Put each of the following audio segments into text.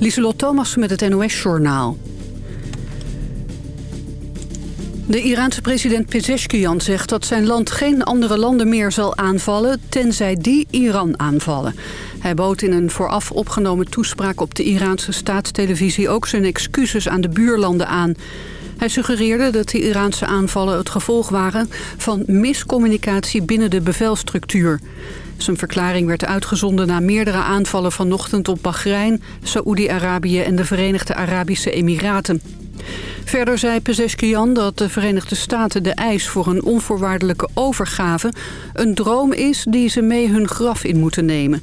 Lieselot Thomas met het NOS-journaal. De Iraanse president Pezeshkian zegt dat zijn land geen andere landen meer zal aanvallen... tenzij die Iran aanvallen. Hij bood in een vooraf opgenomen toespraak op de Iraanse staatstelevisie... ook zijn excuses aan de buurlanden aan. Hij suggereerde dat de Iraanse aanvallen het gevolg waren... van miscommunicatie binnen de bevelstructuur. Zijn verklaring werd uitgezonden na meerdere aanvallen vanochtend op Bahrein, Saoedi-Arabië en de Verenigde Arabische Emiraten. Verder zei Pezeskian dat de Verenigde Staten de eis voor een onvoorwaardelijke overgave een droom is die ze mee hun graf in moeten nemen.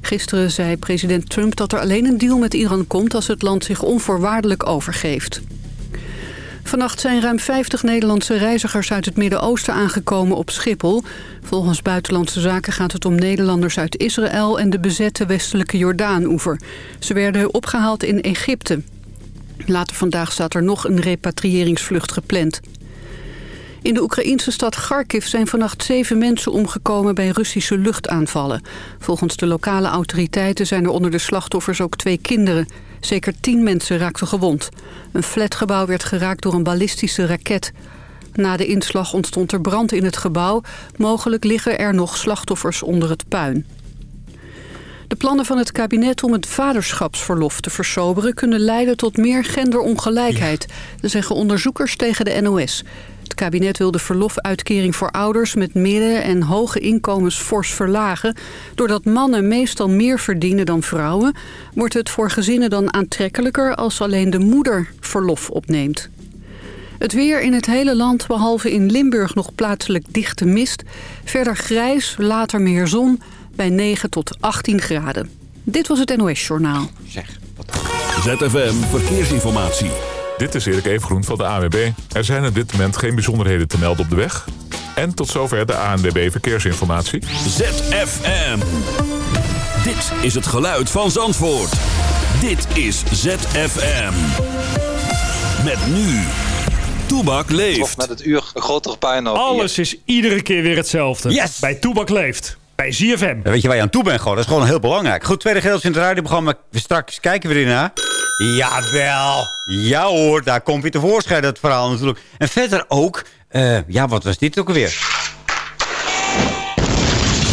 Gisteren zei president Trump dat er alleen een deal met Iran komt als het land zich onvoorwaardelijk overgeeft. Vannacht zijn ruim 50 Nederlandse reizigers uit het Midden-Oosten aangekomen op Schiphol. Volgens Buitenlandse Zaken gaat het om Nederlanders uit Israël en de bezette westelijke Jordaan-oever. Ze werden opgehaald in Egypte. Later vandaag staat er nog een repatriëringsvlucht gepland. In de Oekraïnse stad Kharkiv zijn vannacht zeven mensen omgekomen bij Russische luchtaanvallen. Volgens de lokale autoriteiten zijn er onder de slachtoffers ook twee kinderen. Zeker tien mensen raakten gewond. Een flatgebouw werd geraakt door een ballistische raket. Na de inslag ontstond er brand in het gebouw. Mogelijk liggen er nog slachtoffers onder het puin. De plannen van het kabinet om het vaderschapsverlof te versoberen... kunnen leiden tot meer genderongelijkheid. Dat zeggen onderzoekers tegen de NOS. Het kabinet wil de verlofuitkering voor ouders met midden- en hoge inkomens fors verlagen. Doordat mannen meestal meer verdienen dan vrouwen... wordt het voor gezinnen dan aantrekkelijker als alleen de moeder verlof opneemt. Het weer in het hele land, behalve in Limburg nog plaatselijk dichte mist. Verder grijs, later meer zon bij 9 tot 18 graden. Dit was het NOS Journaal. Zeg, ZFM Verkeersinformatie. Dit is Erik Evengroen van de ANWB. Er zijn op dit moment geen bijzonderheden te melden op de weg. En tot zover de ANWB Verkeersinformatie. ZFM. Dit is het geluid van Zandvoort. Dit is ZFM. Met nu. Toebak leeft. met het uur een grotere pijn Alles is iedere keer weer hetzelfde. Yes. Bij Toebak leeft. Bij ZFM. weet je waar je aan toe bent gewoon. Dat is gewoon heel belangrijk. Goed, tweede gedeelte in het radioprogramma. Straks kijken we ernaar. Jawel. Ja hoor, daar komt weer tevoorschijn dat verhaal natuurlijk. En verder ook... Uh, ja, wat was dit ook alweer?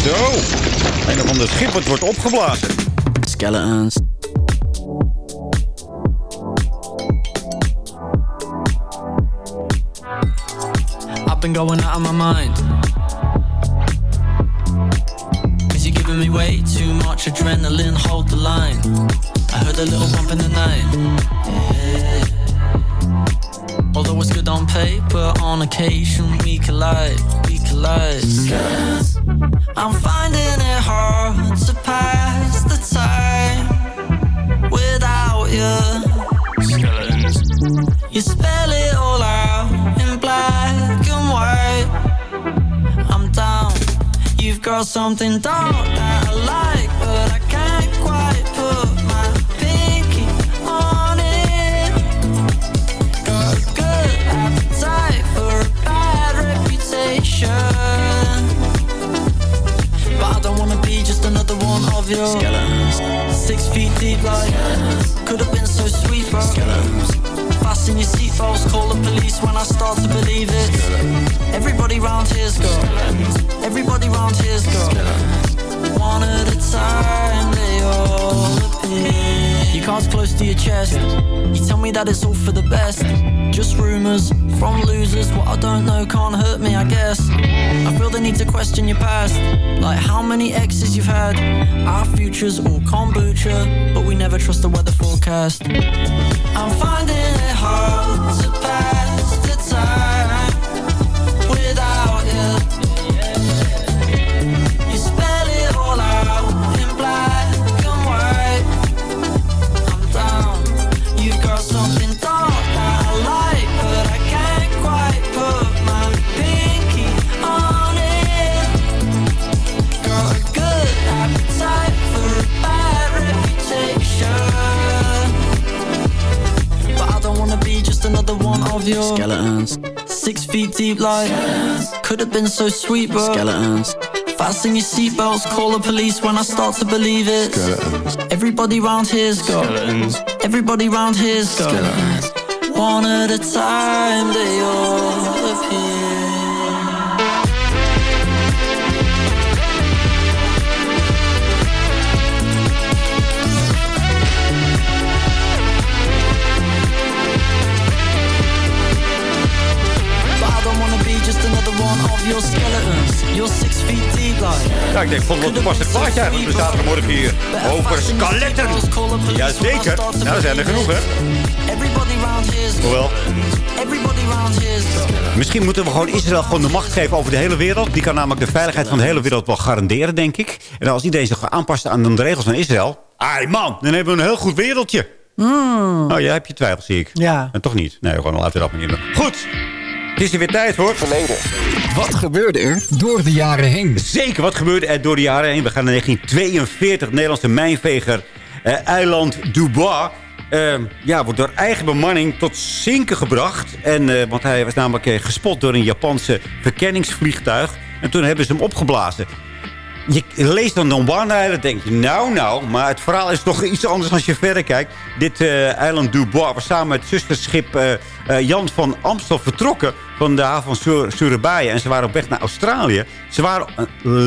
Zo. Een of ander schip wordt opgeblazen. Skeletons. I've been going out of my mind. Giving me way too much adrenaline, hold the line. I heard a little bump in the night. Yeah. Although it's good on paper, on occasion we collide, we collide. I'm finding it hard to pass the time without you. Skeletons. You spell Got something dark that I like, but I can't quite put my pinky on it. Got a good appetite for a bad reputation. But I don't wanna be just another one of your skeletons. Six feet deep, like could have been so sweet, bro. Skeletons. Fasten your seatbelts, call the police when I start to believe it. Everybody round here's got. Everybody round here's got. One at a time, they all appear. Your cards close to your chest. You tell me that it's all for the best. Just rumors from losers. What I don't know can't hurt me, I guess. I feel the need to question your past. Like how many exes you've had. Our future's all kombucha, but we never trust the weather forecast. I'm finding it hard to pass the time of your skeletons. Six feet deep, like could have been so sweet, but skeletons. Fasten your seatbelts, call the police when I start to believe it. Skeletons. Everybody round here's got Skeletons. Everybody round here's got Skeletons. One at a time they all appear. Ja, ik denk, vond het wel toepasselijk plaatje eigenlijk. We zaten morgen hier over skeletten. Jazeker. Nou, er zijn er genoeg, hè? Hoewel. Misschien moeten we gewoon Israël gewoon de macht geven over de hele wereld. Die kan namelijk de veiligheid van de hele wereld wel garanderen, denk ik. En als iedereen zich aanpast aan de regels van Israël... Ai man, dan hebben we een heel goed wereldje. Mm. Oh, jij hebt je twijfels, zie ik. Ja. En toch niet. Nee, gewoon laten we dat maar niet Goed. Het is er weer tijd voor. Verleden. Wat gebeurde er door de jaren heen? Zeker, wat gebeurde er door de jaren heen? We gaan naar 1942. Nederlandse mijnveger eh, eiland Dubois. Uh, ja, wordt door eigen bemanning tot zinken gebracht. En, uh, want hij was namelijk uh, gespot door een Japanse verkenningsvliegtuig. En toen hebben ze hem opgeblazen. Je leest dan Juan Island denk je, nou, nou. Maar het verhaal is toch iets anders als je verder kijkt. Dit uh, eiland Dubois was samen met zusterschip uh, uh, Jan van Amstel vertrokken... van de haven van Surabaya. En ze waren op weg naar Australië. Ze waren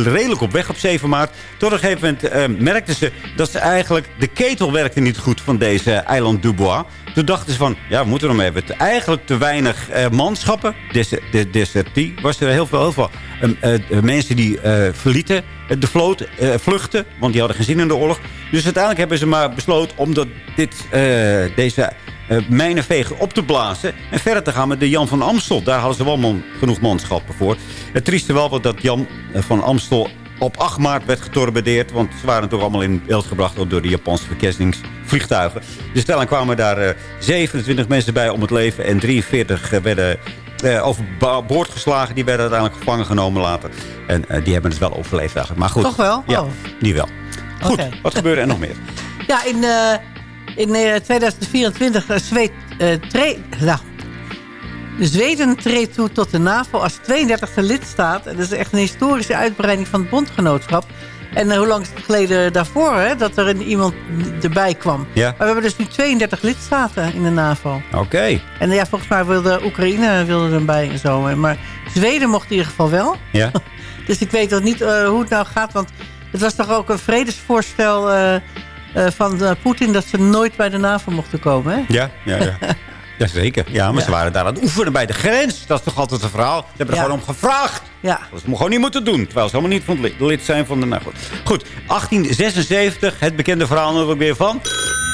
redelijk op weg op 7 maart. Tot een gegeven moment merkten ze dat ze eigenlijk... de ketel werkte niet goed van deze eiland Dubois. Toen dachten ze van, ja, we moeten hem hebben. Eigenlijk te weinig manschappen. De, desertie was er heel veel, heel veel mensen die verlieten de vloot, vluchten. Want die hadden geen zin in de oorlog. Dus uiteindelijk hebben ze maar besloten om dat, deze mijnenveger op te blazen. En verder te gaan met de Jan van Amstel. Daar hadden ze wel genoeg manschappen voor. Het trieste wel dat Jan van Amstel op 8 maart werd getorpedeerd. Want ze waren toch allemaal in beeld gebracht door de Japanse verkenningsvliegtuigen. Dus uiteindelijk kwamen daar uh, 27 mensen bij om het leven. En 43 werden uh, overboord geslagen. Die werden uiteindelijk gevangen genomen later. En uh, die hebben het wel overleefd eigenlijk. Maar goed. Toch wel? Ja, oh. die wel. Goed, Okay. wat gebeurde er nog meer? Ja, in, uh, in uh, 2024 zweet, uh, tre nou, Zweden treedt toe tot de NAVO als 32e lidstaat. Dat is echt een historische uitbreiding van het bondgenootschap. En hoe lang het geleden daarvoor hè, dat er een, iemand erbij kwam? Ja. Maar we hebben dus nu 32 lidstaten in de NAVO. Oké. Okay. En ja, volgens mij wilde Oekraïne wilde erbij en zo. Maar Zweden mocht in ieder geval wel. Ja. dus ik weet nog niet uh, hoe het nou gaat. Want het was toch ook een vredesvoorstel uh, uh, van Poetin... dat ze nooit bij de NAVO mochten komen, hè? Ja, ja, ja. Jazeker. Ja, maar ja. ze waren daar aan het oefenen bij de grens. Dat is toch altijd een verhaal. Ze hebben er Ja. gewoon om gevraagd. Ja. Dat ze gewoon niet moeten doen. Terwijl ze helemaal niet van lid, zijn van de... Nou goed. goed, 1876. Het bekende verhaal natuurlijk weer van...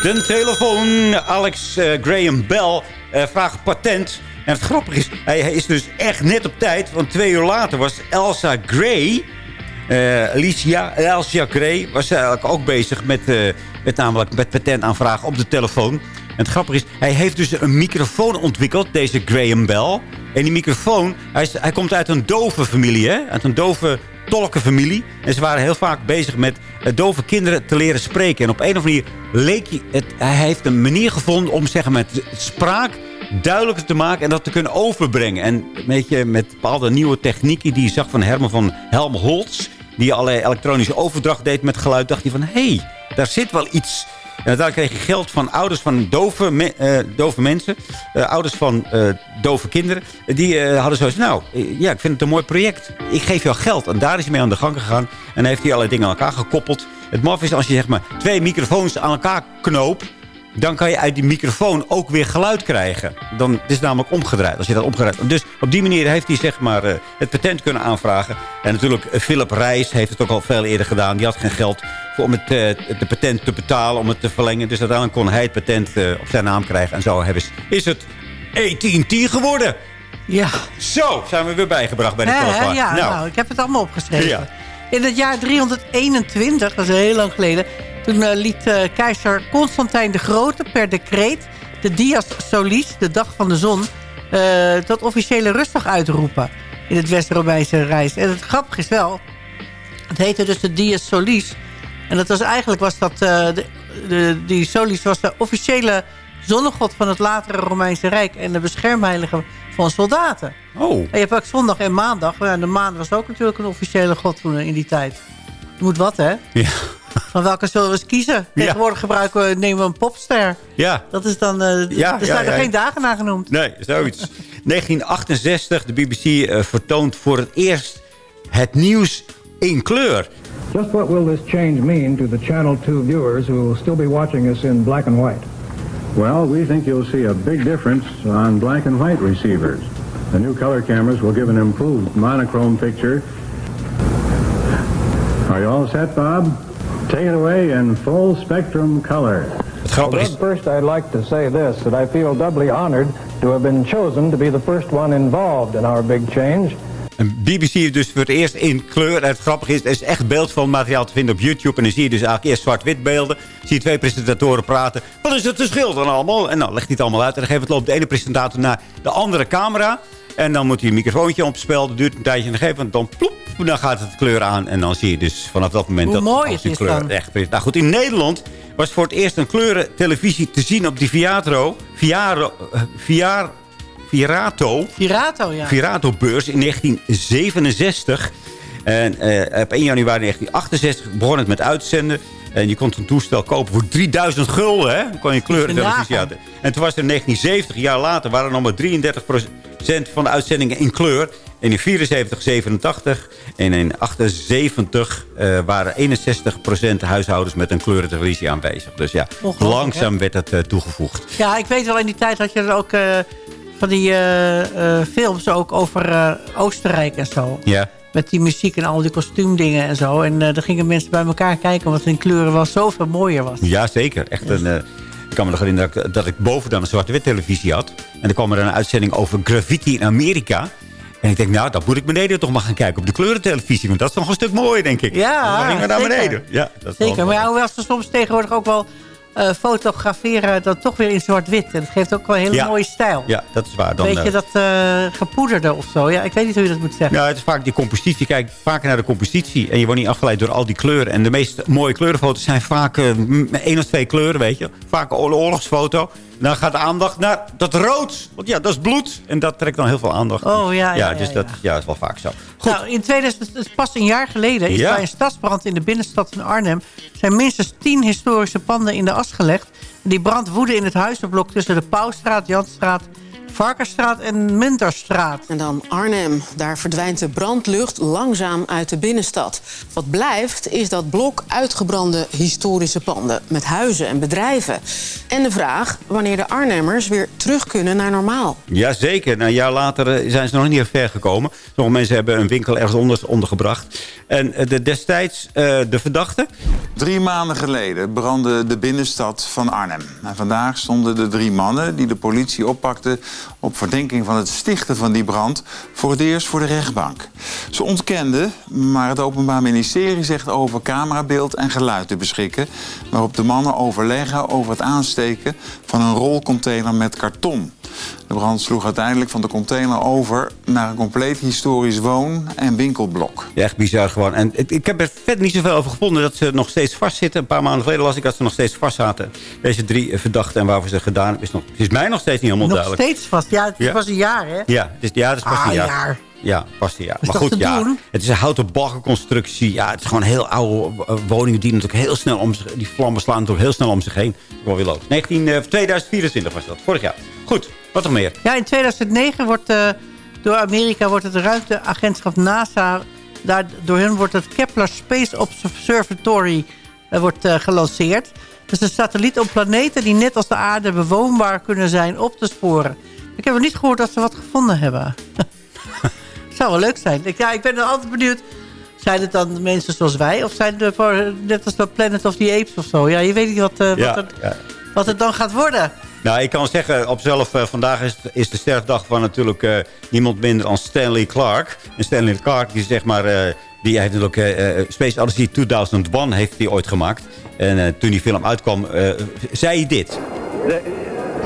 De telefoon. Alex uh, Graham Bell uh, vraagt patent. En het grappige is, hij, is dus echt net op tijd. Want twee uur later was Elsa Gray... Uh, Alicia, Elsa Gray was eigenlijk ook bezig met, met namelijk met patentaanvragen op de telefoon. En het grappige is, hij heeft dus een microfoon ontwikkeld, deze Graham Bell. En die microfoon, hij, is, hij komt uit een dove familie, hè? uit een dove tolkenfamilie. En ze waren heel vaak bezig met uh, dove kinderen te leren spreken. En op een of andere manier leek hij, het, hij heeft een manier gevonden om zeg maar, met spraak duidelijker te maken en dat te kunnen overbrengen. En weet je, met bepaalde nieuwe technieken die je zag van Herman van Helmholtz... die allerlei elektronische overdracht deed met geluid, dacht hij van... hé, hey, daar zit wel iets... En uiteindelijk kreeg je geld van ouders van dove, me, dove mensen. Uh, ouders van uh, dove kinderen. Die hadden zoiets nou, ja, ik vind het een mooi project. Ik geef jou geld. En daar is hij mee aan de gang gegaan. En heeft hij allerlei dingen aan elkaar gekoppeld. Het maf is als je zeg maar twee microfoons aan elkaar knoopt. Dan kan je uit die microfoon ook weer geluid krijgen. Dan het is het namelijk omgedraaid. Als je dat omgedraaid. Dus op die manier heeft hij zeg maar, het patent kunnen aanvragen. En natuurlijk Philip Reis heeft het ook al veel eerder gedaan. Die had geen geld om het, uh, de patent te betalen, om het te verlengen. Dus uiteindelijk kon hij het patent op zijn naam krijgen. En zo hebben ze, is het AT&T geworden. Ja. Zo, zijn we weer bijgebracht bij de telefoon. Ja, nou. nou, ik heb het allemaal opgeschreven. Ja. In het jaar 321, dat is heel lang geleden... toen uh, liet keizer Constantijn de Grote per decreet... de Dias Solis, de dag van de zon... tot officiële rustdag uitroepen in het West-Romeinse Rijk. En het grappige is wel... het heette dus de Dias Solis... En dat was eigenlijk was dat de, de, die Solis was de officiële zonnegod van het latere Romeinse Rijk... en de beschermheilige van soldaten. Oh, En je hebt ook zondag en maandag. Ja, de maan was ook natuurlijk een officiële god toen in die tijd. Je moet wat, hè? ja. Van welke zullen we eens kiezen? Tegenwoordig gebruiken we, nemen we een popster. Ja, Dat is dan... eh Ja, er ja, zijn er ja. geen dagen naar genoemd. nee, zoiets. 1968, de BBC eh, vertoont voor het eerst het nieuws in kleur. Just what will this change mean to the Channel 2 viewers who will still be watching us in black and white? Well, we think you'll see a big difference on black and white receivers. The new color cameras will give an improved monochrome picture. Are you all set, Bob? Take it away in full spectrum color. Het grappige is, first I'd like to say this, that I feel doubly honored to have been chosen to be the first one involved in our big change. een BBC heeft dus voor het eerst in kleur. En het grappige is, er is echt beeld van materiaal te vinden op YouTube. En dan zie je dus eigenlijk eerst zwart-wit beelden. Zie je twee presentatoren praten. Wat is het verschil dan allemaal? En dan legt hij het allemaal uit. En dan geeft het loopt de ene presentator naar de andere camera. En dan moet hij een microfoontje opspelen. Dat duurt een tijdje. En dan geeft dan ploep. Dan gaat het kleur aan. En dan zie je dus vanaf dat moment... Hoe dat mooi het is kleur dan. echt is. Nou goed, in Nederland was voor het eerst een kleurentelevisie te zien op die Viatro. Viaro, eh, Viar, Virato. Virato, ja. Virato-beurs in 1967. En eh, op 1 januari 1968 begon het met uitzenden. En je kon een toestel kopen voor 3000 gulden. Hè? Dan kon je kleurentelevisie nagaan. uit. En toen was er in 1970, jaar later, waren er nog maar 33% van de uitzendingen in kleur. En in 74, 87 en in 78 eh, waren 61% huishoudens met een kleurentelevisie aanwezig. Dus ja, langzaam werd het eh, toegevoegd. Ja, ik weet wel, in die tijd had je er ook eh, van die films ook over Oostenrijk en zo. Ja. Met die muziek en al die kostuumdingen en zo. En daar gingen mensen bij elkaar kijken, omdat het in kleuren wel zoveel mooier was. Ja, zeker. Echt een, eh, ik kan me nog herinneren dat ik, dat ik boven dan een zwarte-wit televisie had. En dan kwam er een uitzending over graffiti in Amerika. En ik denk, nou, dat moet ik beneden toch maar gaan kijken op de kleurentelevisie. Want dat is nog een stuk mooier, denk ik. Ja, dan gingen we naar beneden. Ja, dat is Zeker, maar ja, hoewel ze soms tegenwoordig ook wel eh, fotograferen... dan toch weer in zwart-wit. En dat geeft ook wel een hele Ja. mooie stijl. Ja, dat is waar. Dan, Weet je, eh, dat eh, gepoederde of zo. Ja, ik weet niet hoe je dat moet zeggen. Ja, het is vaak die compositie. Je kijkt vaker naar de compositie. En je wordt niet afgeleid door al die kleuren. En de meest mooie kleurenfoto's zijn vaak één of twee kleuren, weet je. Vaak een oorlogsfoto. Dan gaat de aandacht naar dat rood. Want ja, dat is bloed. En dat trekt dan heel veel aandacht. Oh, ja, ja, dus ja, dat ja. is wel vaak zo. Goed. Nou, in 2000, het is pas een jaar geleden, is bij een stadsbrand in de binnenstad van Arnhem... zijn minstens tien historische panden in de as gelegd. Die brand woedde in het huizenblok tussen de Pauwstraat, Janstraat, Varkenstraat en Munterstraat. En dan Arnhem. Daar verdwijnt de brandlucht langzaam uit de binnenstad. Wat blijft is dat blok uitgebrande historische panden... met huizen en bedrijven. En de vraag wanneer de Arnhemmers weer terug kunnen naar normaal. Jazeker. Nou, een jaar later eh, zijn ze nog niet ver gekomen. Sommige mensen hebben een winkel ergens onder, ondergebracht. En eh, de, destijds eh, de verdachte... Drie maanden geleden brandde de binnenstad van Arnhem. En vandaag stonden de drie mannen die de politie oppakte... op verdenking van het stichten van die brand voor het eerst voor de rechtbank. Ze ontkenden, maar het Openbaar Ministerie zegt over camerabeeld en geluid te beschikken... waarop de mannen overleggen over het aansteken van een rolcontainer met karton. De brand sloeg uiteindelijk van de container over naar een compleet historisch woon- en winkelblok. Ja, echt bizar gewoon. En ik, heb er verder niet zoveel over gevonden dat ze nog steeds vastzitten. Een paar maanden geleden las ik dat ze nog steeds vast zaten. Deze drie verdachten en waarvoor ze gedaan hebben, is, nog, is mij nog steeds niet helemaal Nog duidelijk. steeds vast. Ja, het is Ja. pas een jaar, hè? Ja, het is, ja, het is pas Ah, een jaar. jaar. Ja, pas een jaar. Is maar goed, ja. doen? Het is een houten baggerconstructie. Ja, het is gewoon heel oude eh, woningen die natuurlijk heel snel om zich... Die vlammen slaan natuurlijk heel snel om zich heen. Wel weer logisch. 19, eh, 2024 was dat, vorig jaar. Goed, wat nog meer? Ja, in 2009 wordt eh, door Amerika wordt het ruimteagentschap NASA... Daar, door hen wordt het Kepler Space Observatory eh, wordt, eh, gelanceerd. Dat is een satelliet om planeten die net als de aarde bewoonbaar kunnen zijn op te sporen. Ik heb nog niet gehoord dat ze wat gevonden hebben. Zou wel leuk zijn. Ik, ja, ik ben altijd benieuwd. Zijn het dan mensen zoals wij? Of zijn het net als de Planet of the Apes of zo? Ja, je weet niet wat, eh, Ja, wat, ja. Wat het dan gaat worden. Nou, ik kan zeggen, op zelf, eh, vandaag is, is de sterfdag van natuurlijk eh, niemand minder dan Stanley Clark. En Stanley Clark, die zeg maar, eh, die heeft natuurlijk eh, eh, Space Odyssey 2001 heeft hij ooit gemaakt. En eh, toen die film uitkwam, eh, zei hij dit. The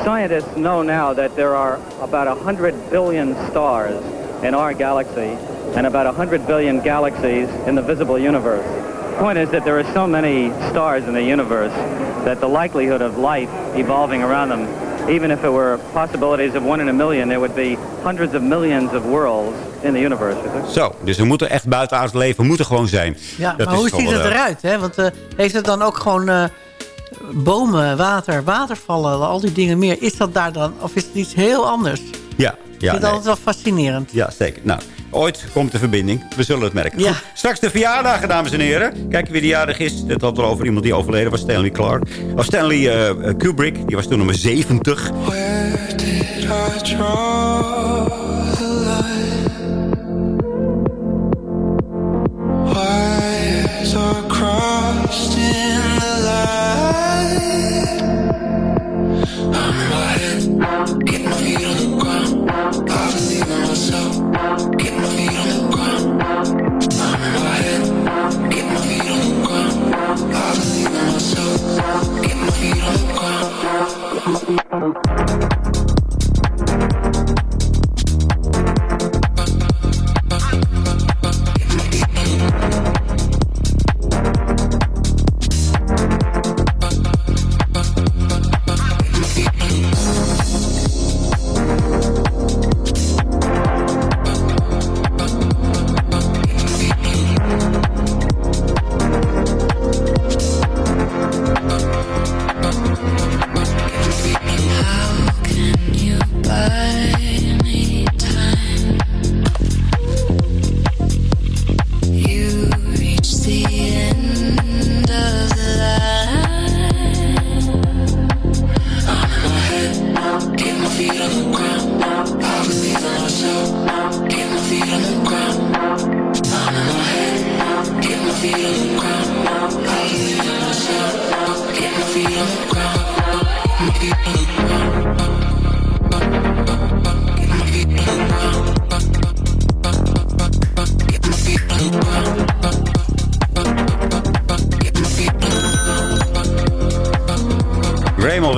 scientists know now that there are about 100 billion stars in our galaxy and about 100 billion galaxies in the visible universe. The point is that there are so many stars in the universe that the likelihood of life evolving around them even if it were possibilities of one in a million, there would be hundreds of millions of worlds in the universe. Zo, dus we moeten echt buitenaards leven. We moeten gewoon zijn. Ja, Dat maar is hoe ziet het eh, eruit? Hè? Want eh, heeft het dan ook gewoon eh, bomen, water, watervallen, al die dingen meer? Is dat daar dan, of is het iets heel anders? Ja, Ik ja, vind het nee. altijd wel fascinerend. ja, zeker. Nou, ooit komt de verbinding. We zullen het merken. Ja. Goed, straks de verjaardagen, dames en heren. Kijken wie de jarig is. Het had wel over iemand die overleden was. Stanley Clark. Of Stanley eh, Kubrick. Die was toen nummer 70. Wires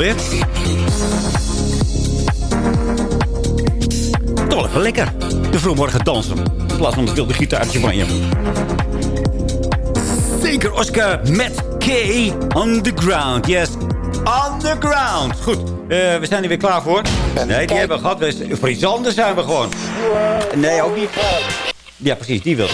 alweer. Toch wel even lekker. De vroegmorgen dansen. In plaats van het wilde gitaartje van je. Zeker Oscar met K on the ground. Yes, on the ground. Goed, eh, we zijn er weer klaar voor. Nee, die hebben we gehad. Anders zijn we gewoon. Nee, ook niet. Ja, precies, die wil.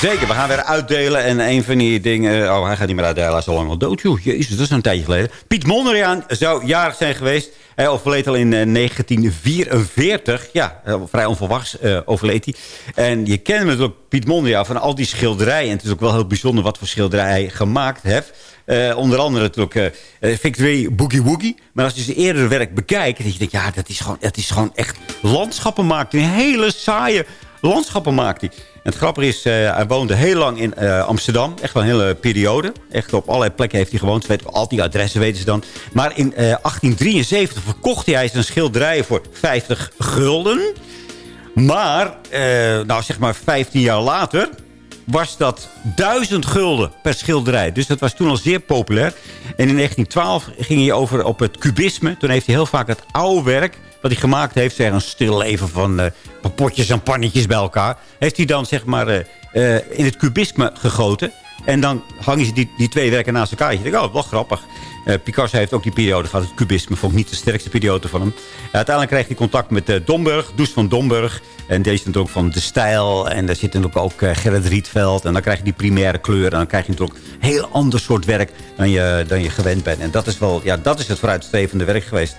Zeker, we gaan weer uitdelen. En een van die dingen... Oh, hij gaat niet meer uitdelen. Hij is al lang al dood, joh. Jezus, dat is een tijdje geleden. Piet Mondriaan zou jarig zijn geweest. Hij overleed al in eh, 1944. Ja, eh, vrij onverwachts eh, overleed hij. En je kent hem natuurlijk, Piet Mondriaan, van al die schilderijen. En het is ook wel heel bijzonder wat voor schilderij hij gemaakt heeft. Eh, onder andere natuurlijk eh, eh, Victory Boogie Woogie. Maar als je zijn eerdere werk bekijkt... dan denk je, ja, dat is gewoon, dat is gewoon echt landschappen maakt. Een hele saaie landschappen maakt hij. En het grappige is, eh, hij woonde heel lang in eh, Amsterdam. Echt wel een hele periode. Echt op allerlei plekken heeft hij gewoond. Ze weten al die adressen weten ze dan. Maar in eh, 1873 verkocht hij zijn schilderijen voor 50 gulden. Maar, eh, nou zeg maar 15 jaar later was dat 1000 gulden per schilderij. Dus dat was toen al zeer populair. En in 1912 ging hij over op het cubisme. Toen heeft hij heel vaak het oude werk wat hij gemaakt heeft. Zeg, een stil leven van eh, potjes en pannetjes bij elkaar. Heeft hij dan zeg maar eh, eh, in het cubisme gegoten. En dan hangen ze die, die twee werken naast elkaar. Je denkt, oh, wel grappig. Picasso heeft ook die periode gehad. Het cubisme vond ik niet de sterkste periode van hem. uiteindelijk kreeg hij contact met Domburg. Does van Domburg. En deze is ook van De Stijl. En daar zit natuurlijk ook Gerrit Rietveld. En dan krijg je die primaire kleur. En dan krijg je natuurlijk een heel ander soort werk dan je, dan je gewend bent. En dat is wel, ja, dat is het vooruitstrevende werk geweest.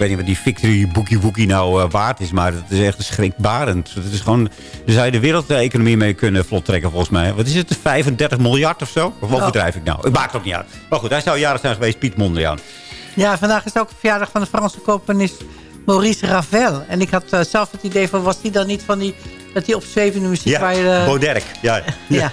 Ik weet niet wat die Victory Boogie Woogie nou eh, waard is. Maar het is echt schrikbarend. Het is gewoon, daar zou je de wereldeconomie mee kunnen vlot trekken volgens mij. Wat is het? 35 miljard of zo? Of overdrijf ik nou? Ik maak het ook niet uit. Maar goed, hij zou jarig zijn geweest. Piet Mondriaan. Ja, vandaag is ook de verjaardag van de Franse componist Maurice Ravel. En ik had eh, zelf het idee van, was die dan niet van die... dat die opzwevende muziek Ja, waar je... Bauderk. Ja. Ja.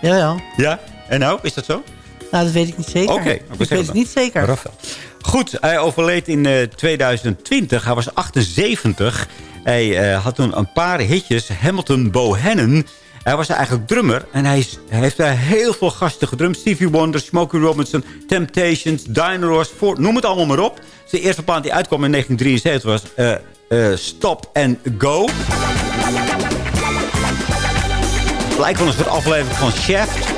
Jawel. Ja? En nou? Is dat zo? Nou, dat weet ik niet zeker. Oké, ik weet het niet zeker. Rafael. Goed, hij overleed in eh, 2020. Hij was 78. Hij eh, had toen een paar hitjes. Hamilton Bohannon. Hij was eigenlijk drummer. En hij, heeft daar heel veel gasten gedrumd. Stevie Wonder, Smokey Robinson, Temptations. Ford, noem het allemaal maar op. Zijn eerste plaat die uitkwam in 1973 was eh, eh, Stop and Go. Lijkt wel een soort aflevering van Shaft.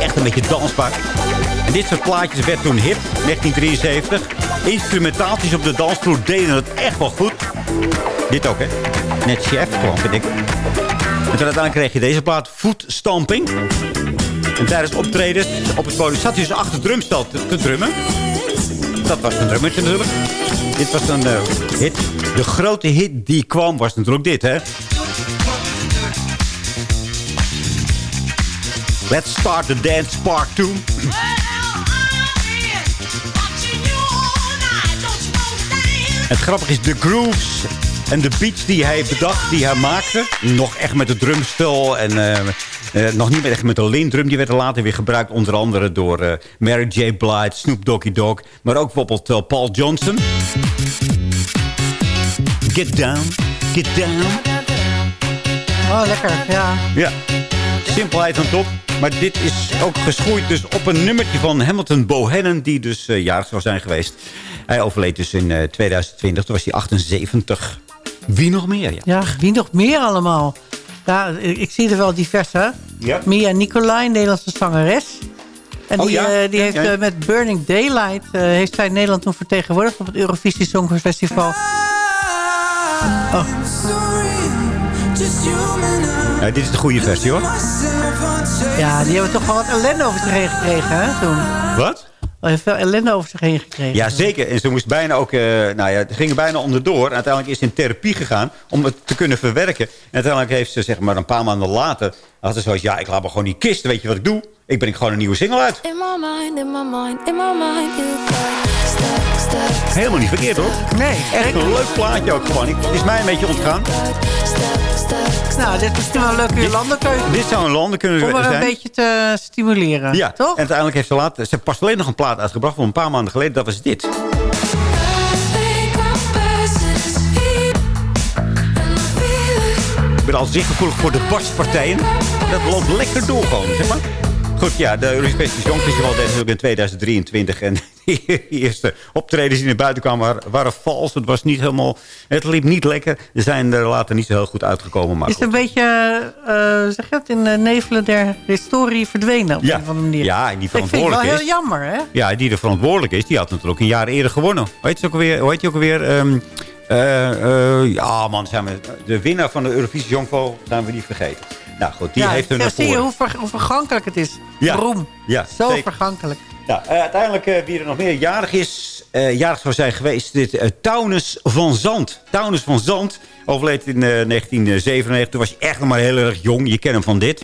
Echt een beetje dansbaar. Dit soort plaatjes werd toen hip, 1973. Instrumentaaltjes op de dansvloer deden het echt wel goed. Dit ook, hè? Net chef, gewoon, vind ik. En toen uiteindelijk kreeg je deze plaat, Voetstamping. En tijdens optredens op het podium zat hij dus achter drumstel te, drummen. Dat was een drummertje natuurlijk. Dit was een eh, hit. De grote hit die kwam was natuurlijk dit, hè? Let's start the dance part 2. Het grappige is, de grooves en de beats die hij bedacht, die hij maakte... nog echt met de drumstel en eh, eh, nog niet echt met de lindrum... die werden later weer gebruikt, onder andere door eh, Mary J. Blige, Snoop Doggy Dogg... maar ook bijvoorbeeld Paul Johnson. Get down, get down. Oh, lekker, ja. Ja, simpelheid aan top. Maar dit is ook geschoeid dus op een nummertje van Hamilton Bohannon... die dus eh, jarig zou zijn geweest. Hij overleed dus in eh, 2020, toen was hij 78. Wie nog meer, ja. Ja, wie nog meer allemaal? Ja, ik, ik zie er wel diverse. Ja. Mia Nicolai, Nederlandse zangeres. En Oh die, ja? eh, die Ja, heeft ja. eh, met Burning Daylight... eh, heeft zij Nederland toen vertegenwoordigd op het Eurovisie Songfestival. Oh. Ja, dit is de goede versie, hoor. Ja, die hebben toch wel wat ellende over zich heen gekregen, hè, toen. Wat? Heeft veel ellende over zich heen gekregen. Ja, zeker. En ze moest bijna ook... eh, nou ja, ze gingen bijna onderdoor. En uiteindelijk is ze in therapie gegaan om het te kunnen verwerken. En uiteindelijk heeft ze, zeg maar, een paar maanden later... had ze zoiets, ja, ik laat me gewoon niet kisten. Weet je wat ik doe? Ik breng gewoon een nieuwe single uit. In my mind, in my mind, in my mind, stuck, stuck, Helemaal niet verkeerd, hoor. Nee. Echt een leuk plaatje ook gewoon. Ik- Het is mij een beetje ontgaan. Nou, dit is misschien wel een leuke Jolandekeuze. Dit zou een landen kunnen Om er zijn. een beetje te stimuleren. Ja, toch? en uiteindelijk heeft ze later... Ze heeft pas alleen nog een plaat uitgebracht van een paar maanden geleden. Dat was dit. Ik ben al zeer gevoelig voor de baspartijen. Dat loopt lekker door gewoon, zeg maar. Goed, ja, de Europese Songfestival deed natuurlijk in 2023. En die eerste optredens die naar buiten kwamen waren, waren vals. Het was niet helemaal... Het liep niet lekker. Ze zijn er later niet zo heel goed uitgekomen. Maar is het een beetje, eh zeg je het, in de nevelen der historie verdwenen op Ja. een of andere manier. Ja, en die Ik vind het verantwoordelijk wel is. heel jammer, hè? Ja, die er verantwoordelijk is, die had natuurlijk een jaar eerder gewonnen. Hoe heet, ze ook alweer, hoe heet je ook alweer? Ehm, eh, eh, ja, man, zijn we, de winnaar van de Eurovisie Songfestival zijn we niet vergeten. Nou goed, die ja, heeft er ja, zie je hoe, ver- hoe vergankelijk het is. Ja. Roem. Ja, Zo zeker. vergankelijk. Nou, eh, uiteindelijk, eh, wie er nog meer jarig is, eh, jarig zou zijn geweest, dit uh, Taunus van Zand. Taunus van Zand overleed in eh, 1997. Toen was hij echt nog maar heel erg jong. Je kent hem van dit.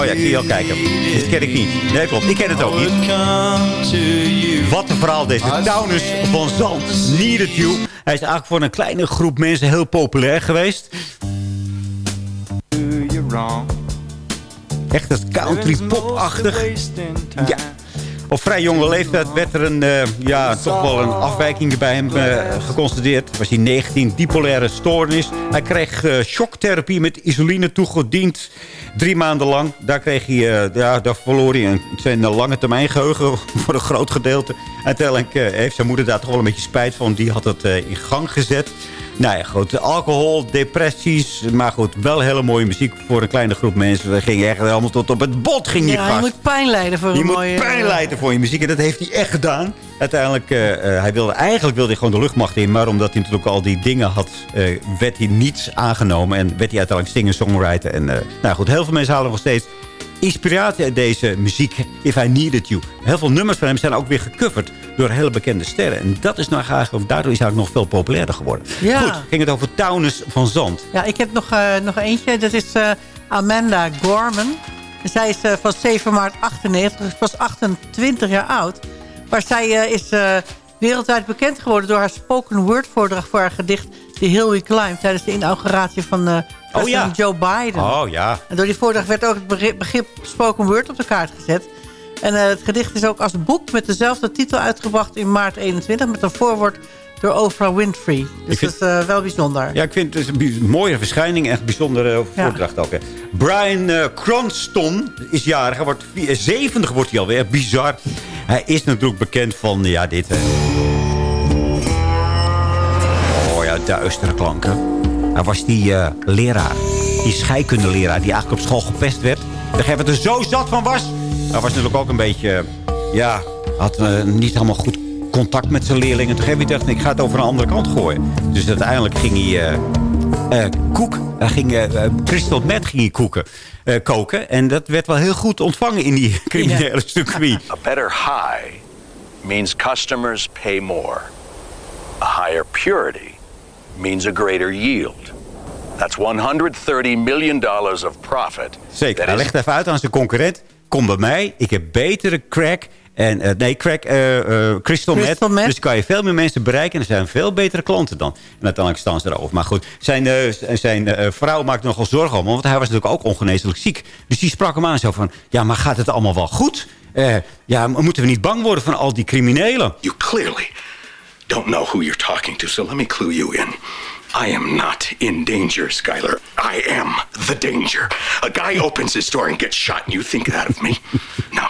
Oh ja, ik zie je al kijken. Dit ken ik niet. Nee, klopt. Ik ken het ook niet. Wat een verhaal deze. Taunus van Zand. Needed You. Hij is eigenlijk voor een kleine groep mensen heel populair geweest. Echt dat country pop-achtig. Ja. Op vrij jonge leeftijd werd er een, eh, ja, toch wel een afwijking bij hem eh, geconstateerd. Was hij 19, bipolaire stoornis. Hij kreeg eh, shocktherapie met isoline toegediend. Drie maanden lang. Daar, kreeg hij, eh, ja, daar verloor hij een, zijn lange termijn geheugen voor een groot gedeelte. Uiteindelijk eh, heeft zijn moeder daar toch wel een beetje spijt van. Die had het eh, in gang gezet. Nou ja, goed. Alcohol, depressies. Maar goed, wel hele mooie muziek voor een kleine groep mensen. We gingen echt helemaal tot op het bot ging je Ja, je moet pijn lijden voor Je een moet mooie... pijn lijden voor je muziek. En dat heeft hij echt gedaan. Uiteindelijk, eh, eh, hij wilde, eigenlijk wilde hij gewoon de luchtmacht in. Maar omdat hij natuurlijk al die dingen had, eh, werd hij niets aangenomen. En werd hij uiteindelijk singer-songwriter. En eh, nou goed, heel veel mensen halen nog steeds inspiratie uit deze muziek. If I Needed You. Heel veel nummers van hem zijn ook weer gecoverd door hele bekende sterren. En dat is nou eigenlijk, daardoor is hij ook nog veel populairder geworden. Ja. Goed, ging het over Taunus van Zand. Ja, ik heb nog, eh, nog eentje. Dat is eh, Amanda Gorman. Zij is eh, van 7 maart 98, dus pas 28 jaar oud. Maar zij is wereldwijd bekend geworden door haar spoken word voordracht voor haar gedicht The Hill We Climb tijdens de inauguratie van eh president Joe Biden. Oh ja. En door die voordracht werd ook het begrip, spoken word op de kaart gezet. En eh, het gedicht is ook als boek met dezelfde titel uitgebracht in maart 21 met een voorwoord door Oprah Winfrey. Dus vind- dat is eh, wel bijzonder. Ja, ik vind het een mooie verschijning. Echt bijzondere Ja. voordracht ook. Hè. Brian Cranston is jarig. Hij wordt vi- eh, 70 wordt hij alweer. Bizar. Hij is natuurlijk bekend van, ja, dit. Hè. Oh ja, duistere klanken. Hij was die eh, leraar die scheikundeleraar die eigenlijk op school gepest werd. De gegeven er zo zat van was. Hij was natuurlijk ook een beetje... Ja, had eh, niet helemaal goed contact met zijn leerlingen. Toen hij dacht, ik ga het over een andere kant gooien. Dus uiteindelijk ging hij... eh, eh, koek. Hij ging crystal meth ging hij koeken, eh, koken. En dat werd wel heel goed ontvangen in die criminele circuit. A better high means customers pay more. A higher purity means a greater yield. That's 130 million dollars of profit. Zeker. Hij legt even uit aan zijn concurrent. Kom bij mij, ik heb betere crack. En, eh, nee, crack, eh, eh, crystal, Crystal meth. Dus kan je veel meer mensen bereiken. En er zijn veel betere klanten dan. En uiteindelijk staan ze erover. Maar goed, zijn, zijn vrouw maakt nogal zorgen om. hem, Want hij was natuurlijk ook ongeneeslijk ziek. Dus die sprak hem aan zo van... Ja, maar gaat het allemaal wel goed? Eh, ja, moeten we niet bang worden van al die criminelen? You clearly don't know who you're talking to, so let me clue you in. I am not in danger, Skylar. I am the danger. A guy opens his door and gets shot, and you think that of me? No.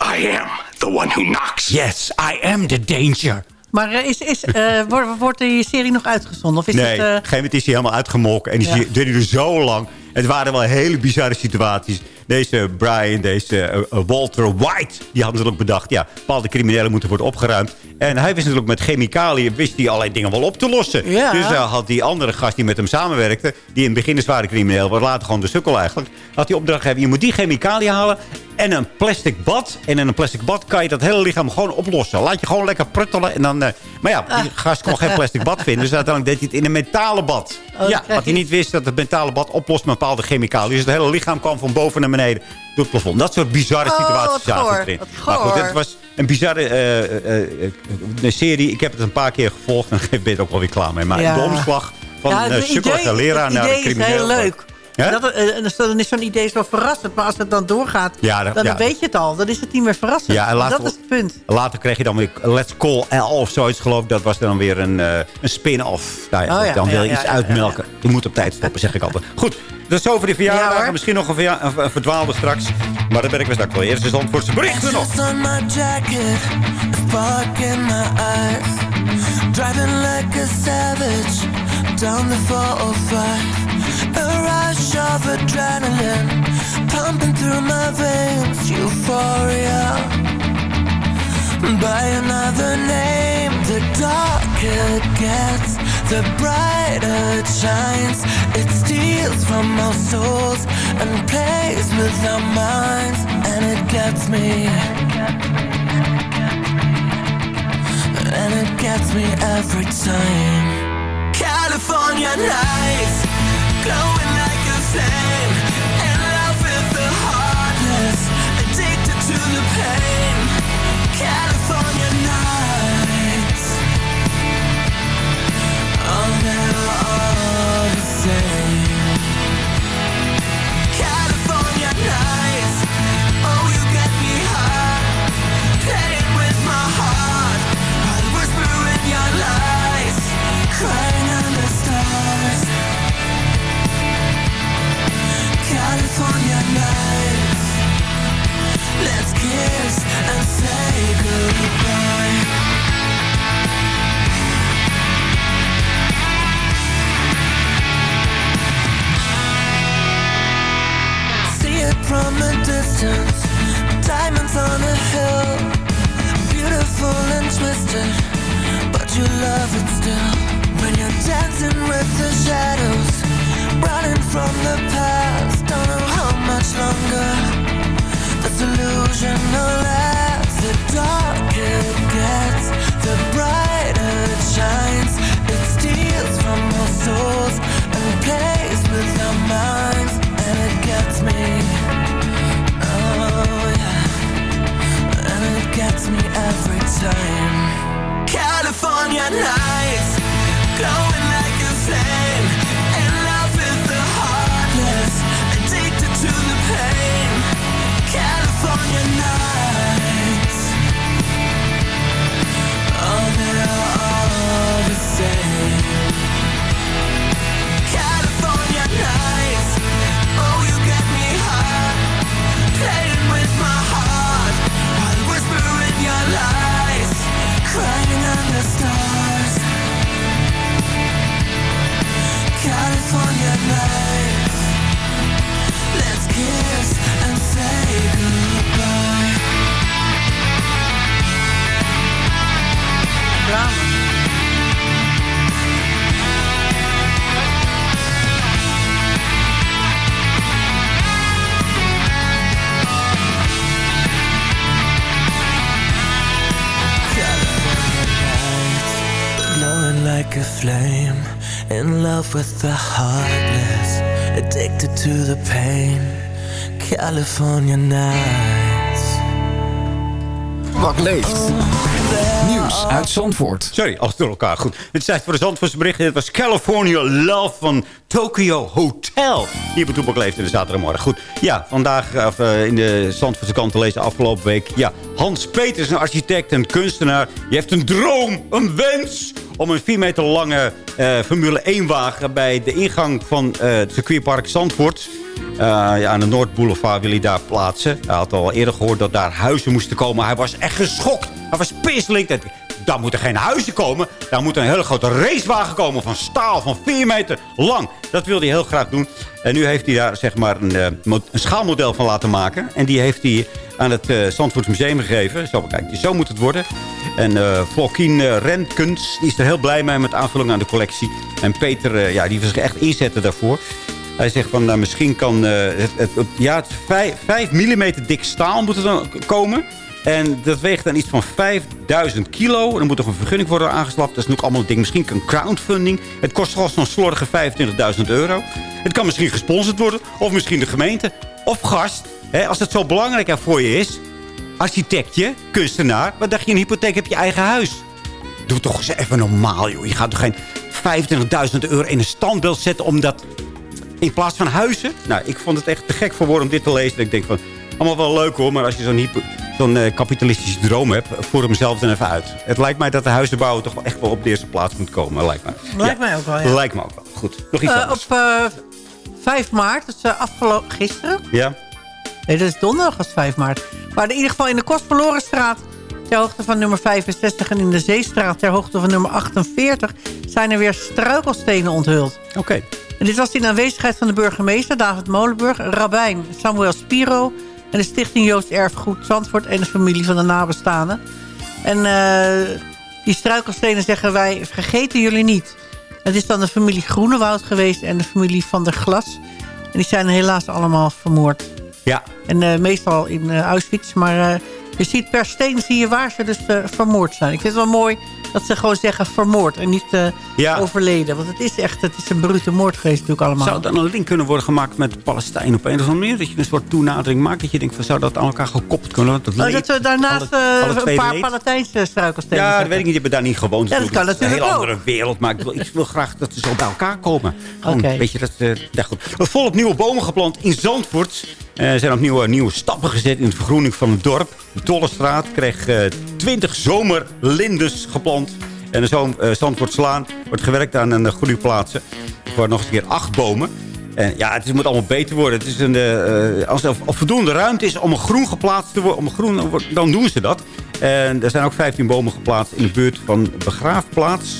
I am the one who knocks. Yes, I am the danger. Maar eh, is, is, eh, wordt, wordt die serie nog uitgezonden? Of is nee, het, op eh, een gegeven moment is hij helemaal uitgemolken. En die Ja. er zo lang. Het waren wel hele bizarre situaties. Deze Brian, deze eh, eh, Walter White, die hadden natuurlijk bedacht... ja, bepaalde criminelen moeten worden opgeruimd. En hij wist natuurlijk met chemicaliën... wist hij allerlei dingen wel op te lossen. Ja. Dus uh, had die andere gast die met hem samenwerkte... die in het begin een zware crimineel was, later gewoon de sukkel eigenlijk... had die opdracht gegeven, je moet die chemicaliën halen... en een plastic bad. En in een plastic bad kan je dat hele lichaam gewoon oplossen. Laat je gewoon lekker pruttelen. En dan, eh, maar ja, die gast kon geen plastic bad vinden. Dus uiteindelijk deed hij het in een metalen bad. Oh, ja, wat hij niet wist dat het metalen bad oplost met bepaalde chemicaliën. Dus het hele lichaam kwam van boven naar beneden door het plafond. Dat soort bizarre Oh, situaties zaten erin. Maar goed, het was een bizarre eh, eh, een serie. Ik heb het een paar keer gevolgd en ik ben er ook wel weer klaar mee. Maar Ja. de omslag van ja, een uh, leraar naar is crimineel. heel leuk. Dat, eh, en dan is zo'n idee zo verrassend. Maar als het dan doorgaat, Ja, dat- dan ja. weet je het al. Dan is het niet meer verrassend. Ja, en later- dat is het punt. Later kreeg je dan weer Let's Call L of zoiets geloof ik. Dat was dan weer een, eh, een spin-off. Nou ja, Oh dan wil je ja, iets ja, ja, uitmelken. Je moet op tijd stoppen, zeg ik altijd. Goed, dat is over de verjaardagen. hoor. Misschien nog een, verja- een, een verdwaalde straks. Maar daar ben ik weer straks wel. Eerst is Zandvoortse berichten nog. Just on my jacket, a spark in my eyes. Driving like a savage down the 405. A rush of adrenaline pumping through my veins. Euphoria. By another name, the darker it gets, the brighter it shines. It steals from our souls and plays with our minds, and it gets me. And it gets me every time. California nights, glowing like a flame. In love with the heartless, addicted to the pain. California nights. Wat leeft? Nieuws uit Zandvoort. Sorry, alles door elkaar. Goed. Het is tijd voor de Zandvoortse berichten. Dit was California Love van Tokyo Hotel. Hier bij Toepak leeft in de zaterdagmorgen. Goed. Ja, vandaag of, eh, in de Zandvoortse kant te lezen afgelopen week. Ja, Hans Peters, een architect en kunstenaar. Die heeft een droom, een wens om een 4 meter lange eh, Formule 1 wagen... bij de ingang van eh, het circuitpark Zandvoort... Uh, ja, aan de Noordboulevard wil hij daar plaatsen. Hij had al eerder gehoord dat daar huizen moesten komen. Hij was echt geschokt. Hij was pisselijk. Dat, daar moeten geen huizen komen. Daar moet een hele grote racewagen komen van staal van 4 meter lang. Dat wilde hij heel graag doen. En nu heeft hij daar zeg maar een, schaalmodel van laten maken. En die heeft hij aan het uh, Museum gegeven. Zo, kijk, zo moet het worden. En uh, Flokien Renkens die is er heel blij mee met aanvulling aan de collectie. En Peter, ja, die wil zich echt inzetten daarvoor. Hij zegt van, nou, misschien kan het, het, ja, het 5, 5 mm dik staal moet er dan komen. En dat weegt dan iets van 5000 kilo. Dan moet er een vergunning worden aangeslapt. Dat is ook allemaal een ding. Misschien een crowdfunding. Het kost gewoon zo'n slordige 25.000 euro. Het kan misschien gesponsord worden. Of misschien de gemeente. Of gast. Hè, als het zo belangrijk voor je is. Architectje, kunstenaar. Wat dacht je, een hypotheek heb je eigen huis. Doe toch eens even normaal, joh. Je gaat toch geen 25.000 euro in een standbeeld zetten... omdat in plaats van huizen. Nou, ik vond het echt te gek voor woorden om dit te lezen. Ik denk van, allemaal wel leuk hoor. Maar als je zo'n zo'n uh, kapitalistische droom hebt, voer hem zelf dan even uit. Het lijkt mij dat de huizen bouwen toch wel echt wel op de eerste plaats moet komen. Lijkt mij. Lijkt ja. mij ook wel, ja. Lijkt me ook wel. Goed. Nog iets uh, anders. Op uh, 5 maart, dat is afgelopen gisteren. Ja. Nee, dat is donderdag als 5 maart. Maar in ieder geval in de Kostverlorenstraat ter hoogte van nummer 65 en in de Zeestraat ter hoogte van nummer 48 zijn er weer struikelstenen onthuld. Oké. Okay. En dit was in aanwezigheid van de burgemeester David Molenburg, Rabijn Samuel Spiro en de stichting Joods Erfgoed Zandvoort en de familie van de nabestaanden. En uh, die struikelstenen zeggen wij, vergeten jullie niet. Het is dan de familie Groenewoud geweest en de familie van der Glas. En die zijn helaas allemaal vermoord. Ja. En uh, meestal in uh, Auschwitz, maar je ziet per steen zie je waar ze dus vermoord zijn. Ik vind het wel mooi dat ze gewoon zeggen vermoord en niet uh, ja. overleden. Want het is echt het is een brute moord geweest natuurlijk allemaal. Zou dan een link kunnen worden gemaakt met de Palestijn op een of andere manier? Dat je een soort toenadering maakt. Dat je denkt, van, zou dat aan elkaar gekoppeld kunnen? Want dat, oh, dat we daarnaast alle, alle een paar Palestijnse struikelstenen Ja, dat weet ik niet. Die hebben daar niet gewoond. Ja, dat kan natuurlijk een hele ook. andere wereld. Maar ik wil, ik wil graag dat ze zo bij elkaar komen. Gewoon, okay. weet je, dat, uh, ja, goed. Volop nieuwe bomen geplant in Zandvoort. Er uh, zijn ook nieuwe, stappen gezet in de vergroening van het dorp. Tollestraat kreeg uh, 20 zomerlindes geplant. En zo'n uh, Zandvoortslaan wordt gewerkt aan een groeiplaatsen. Er worden nog eens een keer acht bomen. En ja, het moet allemaal beter worden. Het is een, als er voldoende ruimte is om een groen geplaatst te worden, om groen, dan doen ze dat. En er zijn ook 15 bomen geplaatst in de buurt van Begraafplaats.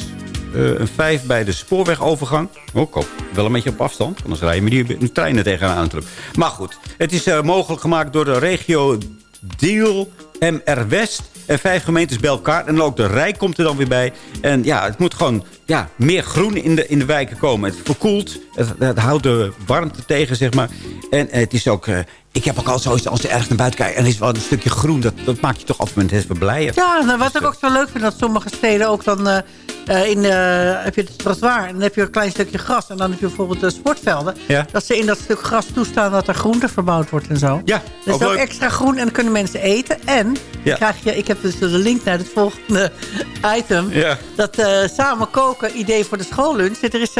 Een vijf bij de spoorwegovergang. Ook op, wel een beetje op afstand. Anders rijden we die treinen tegenaan natuurlijk. Maar goed, het is mogelijk gemaakt door de regio Deel MR West. En vijf gemeentes bij elkaar. En ook de Rijk komt er dan weer bij. En ja, het moet gewoon ja, meer groen in de, in de wijken komen. Het verkoelt. Het, het houdt de warmte tegen, zeg maar. En het is ook... Uh, ik heb ook al zoiets als je ergens naar buiten kijkt... en er is wel een stukje groen. Dat, dat maakt je toch het moment even blij. Ja, nou, wat ik ook zo leuk vind... dat sommige steden ook dan... Uh, in, uh, heb je het trottoir en dan heb je een klein stukje gras. En dan heb je bijvoorbeeld de sportvelden. Ja. Dat ze in dat stuk gras toestaan dat er groente verbouwd wordt en zo. Ja, dus ook, ook extra groen en dan kunnen mensen eten. En ja. krijg je, ik heb dus de link naar het volgende item. Ja. Dat uh, samen koken idee voor de schoollunch. Er is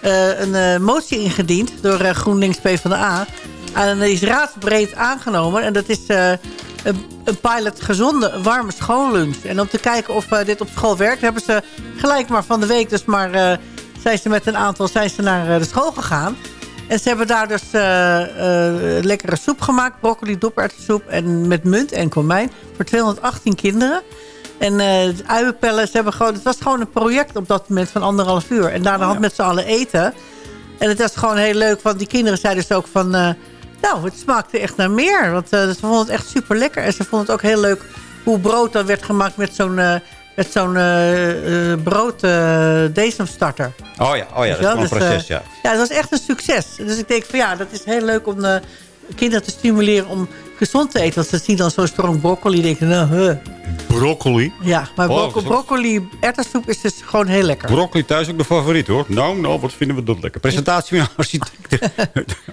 een motie ingediend door GroenLinks PvdA. En die is raadsbreed aangenomen. En dat is een, pilot gezonde, warme schoollunch. En om te kijken of uh, dit op school werkt... hebben ze gelijk maar van de week... dus maar uh, zijn ze met een aantal zijn ze naar uh, de school gegaan. En ze hebben daar dus lekkere soep gemaakt. Broccoli, doperwtensoep en met munt en komijn. Voor 218 kinderen. En uienpellen, ze hebben gewoon... Het was gewoon een project op dat moment van anderhalf uur. En daarna oh, ja. met z'n allen eten. En het was gewoon heel leuk. Want die kinderen zeiden dus ook van... Nou, het smaakte echt naar meer. Want uh, ze vonden het echt super lekker. En ze vonden het ook heel leuk hoe brood dan werd gemaakt met zo'n uh, met zo'n uh, brood starter. Oh ja, oh ja dat is gewoon een dus, proces, ja. Ja, dat was echt een succes. Dus ik denk van ja, dat is heel leuk om kinderen te stimuleren om gezond te eten. Want ze zien dan zo'n strong broccoli denken, nou, huh. broccoli. Ja, maar Oh, broccoli erwtensoep is dus gewoon heel lekker. Broccoli thuis ook de favoriet hoor. Nou, nou, wat vinden we dat lekker. Presentatie van architecten,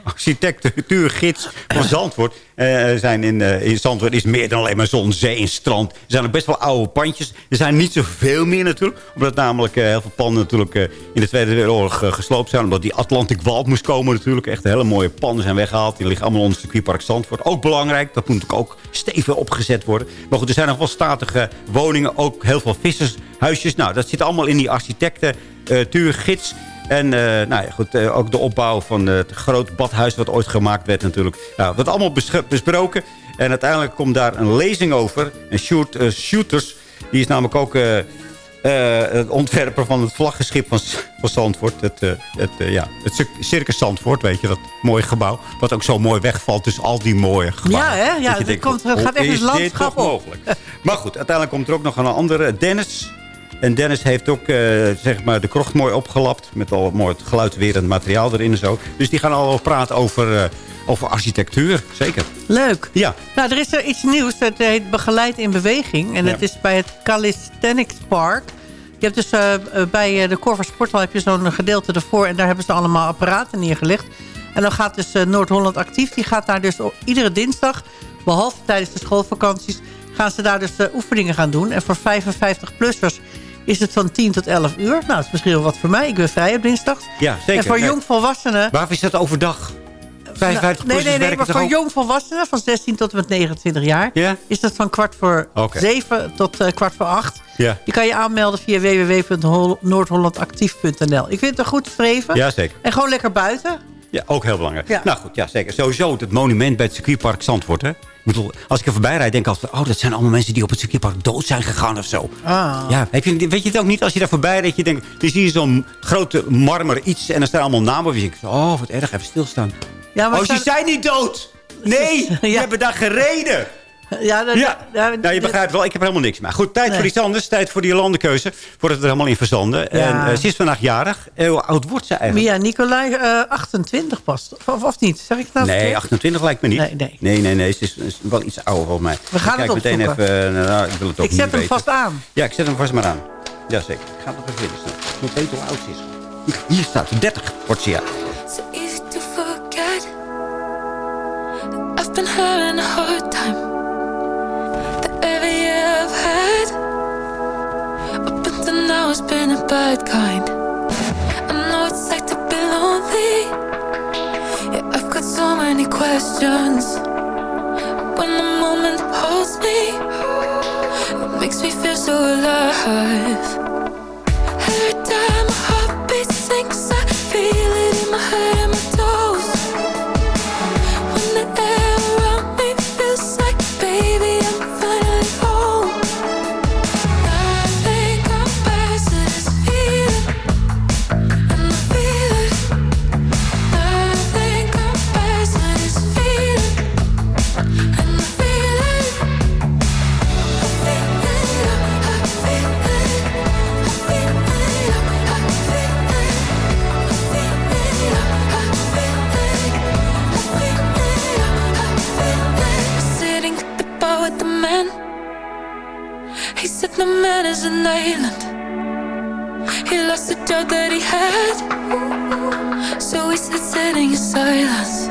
architectuurgids van Zandvoort. Eh, zijn in, eh, in Zandvoort is meer dan alleen maar zon, zee en strand. Er zijn ook best wel oude pandjes. Er zijn niet zoveel meer natuurlijk. Omdat namelijk heel veel panden natuurlijk in de Tweede Wereldoorlog gesloopt zijn. Omdat die Atlantic Wall moest komen natuurlijk. Echt hele mooie panden zijn weggehaald. Die liggen allemaal onder het circuitpark Zandvoort. Ook belangrijk. Dat moet ook stevig opgezet worden. Maar goed, er zijn nog wel statige woningen. Ook heel veel vissershuisjes. Nou, dat zit allemaal in die architectentuurgids. En eh, nou ja, goed, eh, ook de opbouw van eh, het grote badhuis wat ooit gemaakt werd natuurlijk. Nou, dat allemaal bes- besproken. En uiteindelijk komt daar een lezing over. En shoot, eh, Shooters, die is namelijk ook eh, eh, het ontwerper van het vlaggenschip van, van Zandvoort. Het, eh, het, eh, ja, het Cir- Circus Zandvoort, weet je, dat mooie gebouw. Wat ook zo mooi wegvalt tussen al die mooie gebouwen. Ja, hè? Ja, Dat dat denkt, komt- gaat echt het landschap op. mogelijk? Maar goed, uiteindelijk komt er ook nog een andere, Dennis... En Dennis heeft ook eh, zeg maar de krocht mooi opgelapt. Met al mooi het geluidwerend materiaal erin en zo. Dus die gaan al praten over, eh, over architectuur. Zeker. Leuk. Ja. Nou, er is er iets nieuws. Dat heet Begeleid in Beweging. En Ja. het is bij het Calisthenics Park. Je hebt dus eh, bij de Corver Sporthal heb je zo'n gedeelte ervoor. En daar hebben ze allemaal apparaten neergelegd. En dan gaat dus Noord-Holland actief. Die gaat daar dus o- iedere dinsdag, behalve tijdens de schoolvakanties... gaan ze daar dus oefeningen gaan doen. En voor 55-plussers is het van 10 tot 11 uur. Nou, dat is misschien wel wat voor mij. Ik ben vrij op dinsdags. Ja, zeker. En voor Nee. jongvolwassenen... Waarvoor is dat overdag? 55 Nee, nee, nee, werken maar voor jongvolwassenen van 16 tot en met 29 jaar... Ja? is dat van kwart voor Oké. 7 tot eh, kwart voor 8. Ja. Je kan je aanmelden via www.noordhollandactief.nl. Ik vind het een goed streven. Ja, zeker. En gewoon lekker buiten. Ja, ook heel belangrijk. Ja. Nou goed, ja, zeker. Sowieso het monument bij het circuitpark Zandvoort. Hè? Ik bedoel, als ik er voorbij rijd, denk ik altijd... oh, dat zijn allemaal mensen die op het circuitpark dood zijn gegaan of zo. Ah. Ja, heb je, weet je het ook niet als je daar voorbij rijdt? Je denkt, dan zie je zo'n grote marmer iets... en er staan allemaal namen op. Je denkt, oh, wat erg, even stilstaan. Ja, maar oh, ze zijn niet dood! Nee, we hebben daar gereden! Ja, dat, Ja, nou, je begrijpt wel, ik heb er helemaal niks mee. Goed, tijd Nee. voor iets anders. Tijd voor die landenkeuze. Voordat we er helemaal in verzanden. En eh, ze is vandaag jarig. Eh, hoe oud wordt ze eigenlijk? Mia Nicolai, eh 28 pas. Of, of niet? Zeg ik het nou Nee, verkeerd? 28 lijkt me niet. Nee, nee. nee, nee, nee, Ze is, is wel iets ouder volgens mij. We gaan Ik het kijk meteen opzoeken. even. eh, nou, ik wil het ook Ik zet hem weten. vast aan. Ja, ik zet hem vast maar aan. Jazeker. Ik ga het nog even vinden. snel. Ik moet weten hoe oud ze is. Hier staat ze. 30 wordt ze, ja. So easy to forget. I've been having a hard time. It's been a bad kind. I know it's like to be lonely. Yeah, I've got so many questions. When the moment holds me, it makes me feel so alive. Every time my heartbeat sinks, I feel it in my head that he had. So he said, sitting in silence.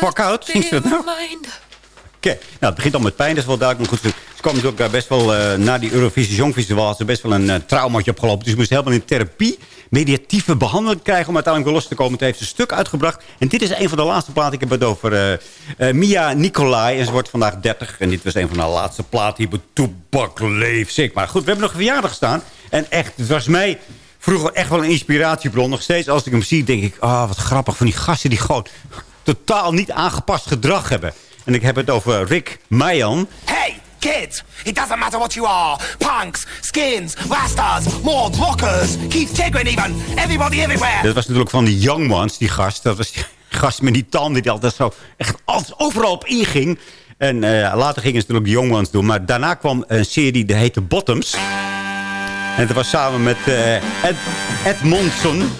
Fuck out. Zingt ze dat nou? Oké, nou, het begint al met pijn, dat is wel duidelijk. Maar goed, ze, kwam natuurlijk eh, best wel, uh, na die Eurovisie Songfestival... had ze best wel een uh, traumaatje opgelopen. Dus ze moest helemaal in therapie, mediatieve behandeling krijgen... om uiteindelijk weer los te komen. Toen heeft ze een stuk uitgebracht. En dit is een van de laatste platen. Ik heb het over Mia Nicolai. En ze wordt vandaag 30. En dit was een van de laatste platen bij Toebak leeft. Zeg maar goed, we hebben nog een verjaardag gestaan. En echt, het was mij vroeger echt wel een inspiratiebron. Nog steeds als ik hem zie, denk ik... ah, oh, wat grappig van die gasten die gewoon totaal niet aangepast gedrag hebben. En ik heb het over Rick Mayan. Hey, kids! It doesn't matter what you are. Punks, skins, rastas, mods, rockers, Keith Chegwin even. Everybody everywhere. Dat was natuurlijk van die Young Ones, die gast. Dat was die gast met die tanden die altijd zo echt altijd overal op inging. En uh, later gingen ze natuurlijk de Young Ones doen. Maar daarna kwam een serie, die heette Bottoms. En dat was samen met uh, Ed, Ed Monson.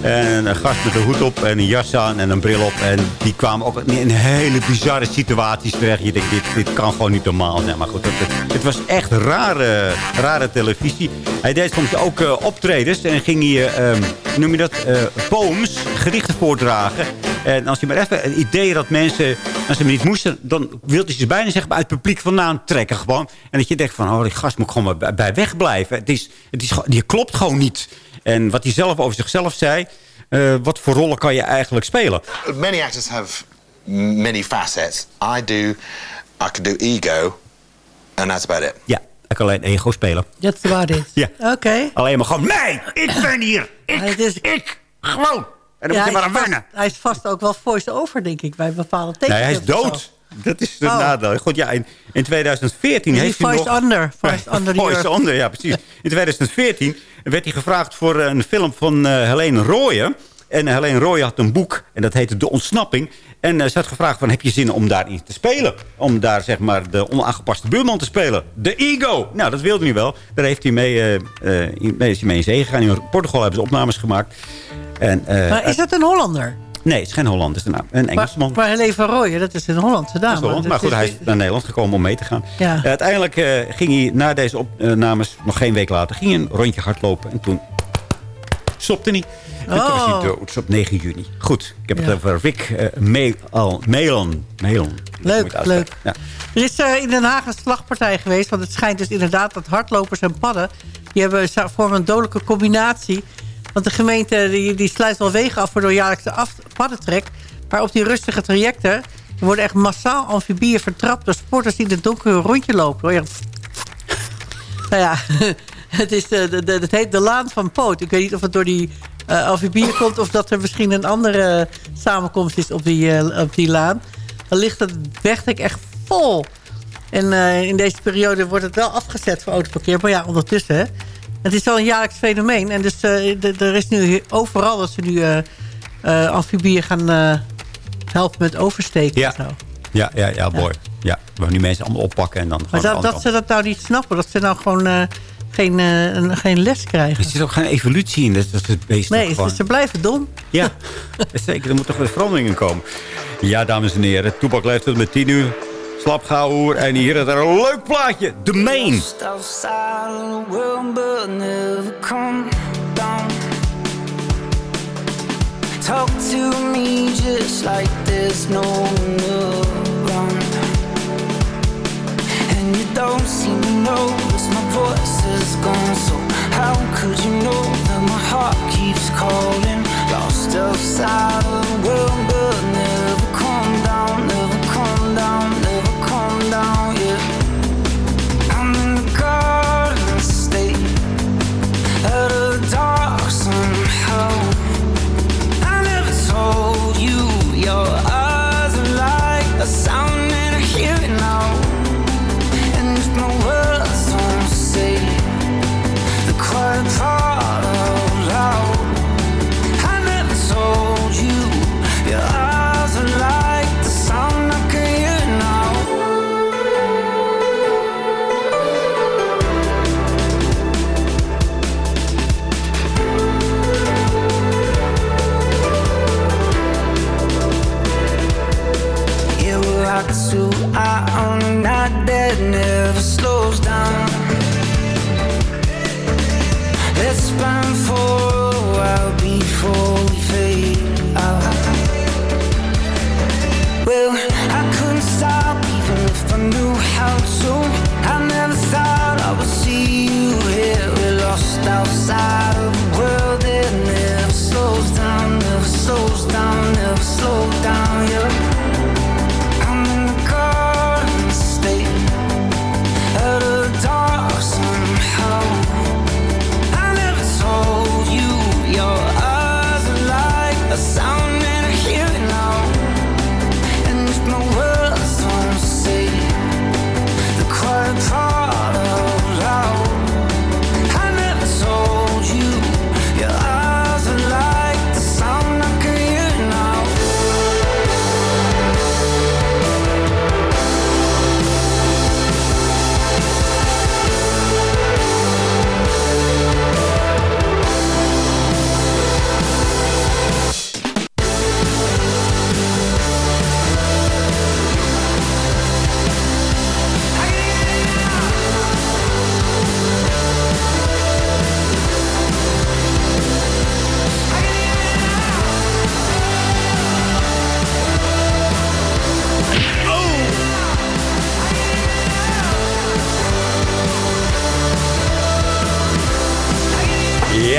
En een gast met een hoed op en een jas aan en een bril op. En die kwamen ook in hele bizarre situaties terecht. Je denkt, dit, dit kan gewoon niet normaal zijn. Maar goed, het, was echt rare, rare televisie. Hij deed soms ook uh, optredens en ging hier, um, noem je dat, uh, poems, gedichten voordragen. En als je maar even een idee dat mensen, als ze me niet moesten... dan wilde ze bijna zeggen uit het publiek vandaan trekken gewoon. En dat je denkt van, oh, die gast moet gewoon bij, bij wegblijven. Het is, het is, die klopt gewoon niet. En wat hij zelf over zichzelf zei... Uh, wat voor rollen kan je eigenlijk spelen? Many actors have many facets. I do, I can do ego, and that's about it. Ja, ik kan alleen ego spelen. That's about it. Ja. Oké. Okay. Alleen maar gewoon, nee, ik ben hier. Ik, is... ik, gewoon. En dan ja, moet je maar aan wennen. Hij is vast ook wel voice-over, denk ik, bij bepaalde tekens. Nee, hij is dood. Dat is het Oh. nadeel. Goed, ja, in, in 2014 Die heeft hij voice nog... under, voice under Voice under, ja, precies. In 2014 werd hij gevraagd voor een film van uh, Helene Rooyen. En Helene Rooyen had een boek en dat heette De Ontsnapping. En uh, ze had gevraagd van, heb je zin om daarin te spelen? Om daar, zeg maar, de onaangepaste buurman te spelen. De Ego! Nou, dat wilde hij wel. Daar heeft hij mee, uh, mee, is hij mee in zee gegaan. In Portugal hebben ze opnames gemaakt. En, maar is dat een Hollander? Nee, het is geen Holland. Het is een, een Engelsman. Maar, maar Helene van Rooyen, dat is een Hollandse dame. Is Holland, maar goed, hij is naar Nederland gekomen om mee te gaan. Ja. Uh, uiteindelijk uh, ging hij na deze opnames, nog geen week later... ging hij een rondje hardlopen en toen stopte hij. En oh. toen was hij dood op 9 juni. Goed, ik heb ja. het over Rick uh, Melon. Melon. Leuk, leuk. Ja. Er is uh, in Den Haag een slagpartij geweest. Want het schijnt dus inderdaad dat hardlopers en padden... die hebben vormen een dodelijke combinatie. Want de gemeente die, die sluit wel wegen af... voor door jaarlijkse paddentrek. Maar op die rustige trajecten... worden echt massaal amfibieën vertrapt... door sporters die in het donker een rondje lopen. Ja. nou ja, het, is de, de, de, het heet de Laan van Poot. Ik weet niet of het door die uh, amfibieën komt... of dat er misschien een andere samenkomst is op die, op die laan. Dan ligt het wegdek echt vol. En in deze periode wordt het wel afgezet voor autoverkeer. Maar ja, ondertussen... het is wel een jaarlijks fenomeen. En dus uh, er is nu overal dat ze nu uh, uh, amfibieën gaan helpen met oversteken. Ja. Zo. Ja, ja, ja, mooi. Ja. ja, we nu mensen allemaal oppakken en dan... Maar dat, dat ze dat nou niet snappen. Dat ze nou gewoon geen, een, geen les krijgen. Er zit ook geen evolutie in. Dat, dat het beest nee, gewoon... ze blijven dom. Ja, zeker. Er moet toch weer veranderingen komen. Ja, dames en heren. Toepak leeft tot met 10 uur. Slapgauwer. En hier is er een leuk plaatje. The Main. Talk to me just like there's no run. And you don't seem to notice my voice is gone. So how could you know that my heart keeps calling? Lost outside of the world,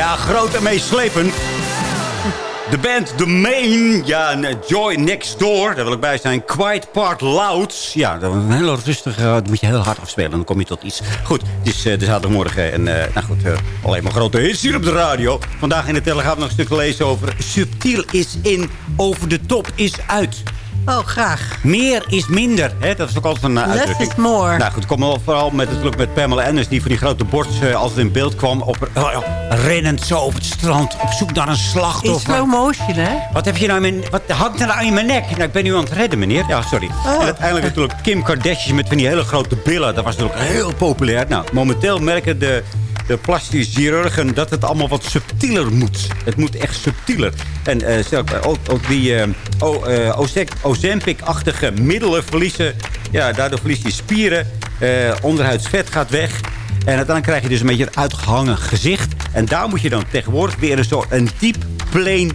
Ja, groot en meeslepend. De band The Main. Ja, eh, Joy Next Door. Daar wil ik bij zijn. Quiet Part Loud. Ja, dat is een hele rustige... Dat moet je heel hard afspelen. Dan kom je tot iets. Goed, het is uh, de zaterdagmorgen. En eh, nou goed, alleen maar grote hits hier op de radio. Vandaag in de Telegraaf nog een stuk te lezen over... Subtiel is in, over de top is uit. Oh, graag. Meer is minder. Hè? Dat is ook altijd een uh, Less uitdrukking. is more. Nou goed, kom wel vooral met het geluk met Pamela Anderson... die van die grote borst uh, als het in beeld kwam... Op, uh, rennend zo op het strand op zoek naar een In slachtoffer. slow motion, hè? Wat heb je nou in mijn, wat hangt er nou in mijn nek? Nou, ik ben nu aan het redden, meneer. Ja, sorry. Oh. En uiteindelijk natuurlijk Kim Kardashian met van die hele grote billen. Dat was natuurlijk heel populair. Nou, momenteel merken de, de plastische chirurgen dat het allemaal wat subtieler moet. Het moet echt subtieler. En stel, ook, ook die Ozek- Ozempic-achtige middelen verliezen. Ja, daardoor verlies je spieren. eh onderhuidsvet gaat weg. En uiteindelijk krijg je dus een beetje een uitgehangen gezicht. En daar moet je dan tegenwoordig weer een soort een diep plain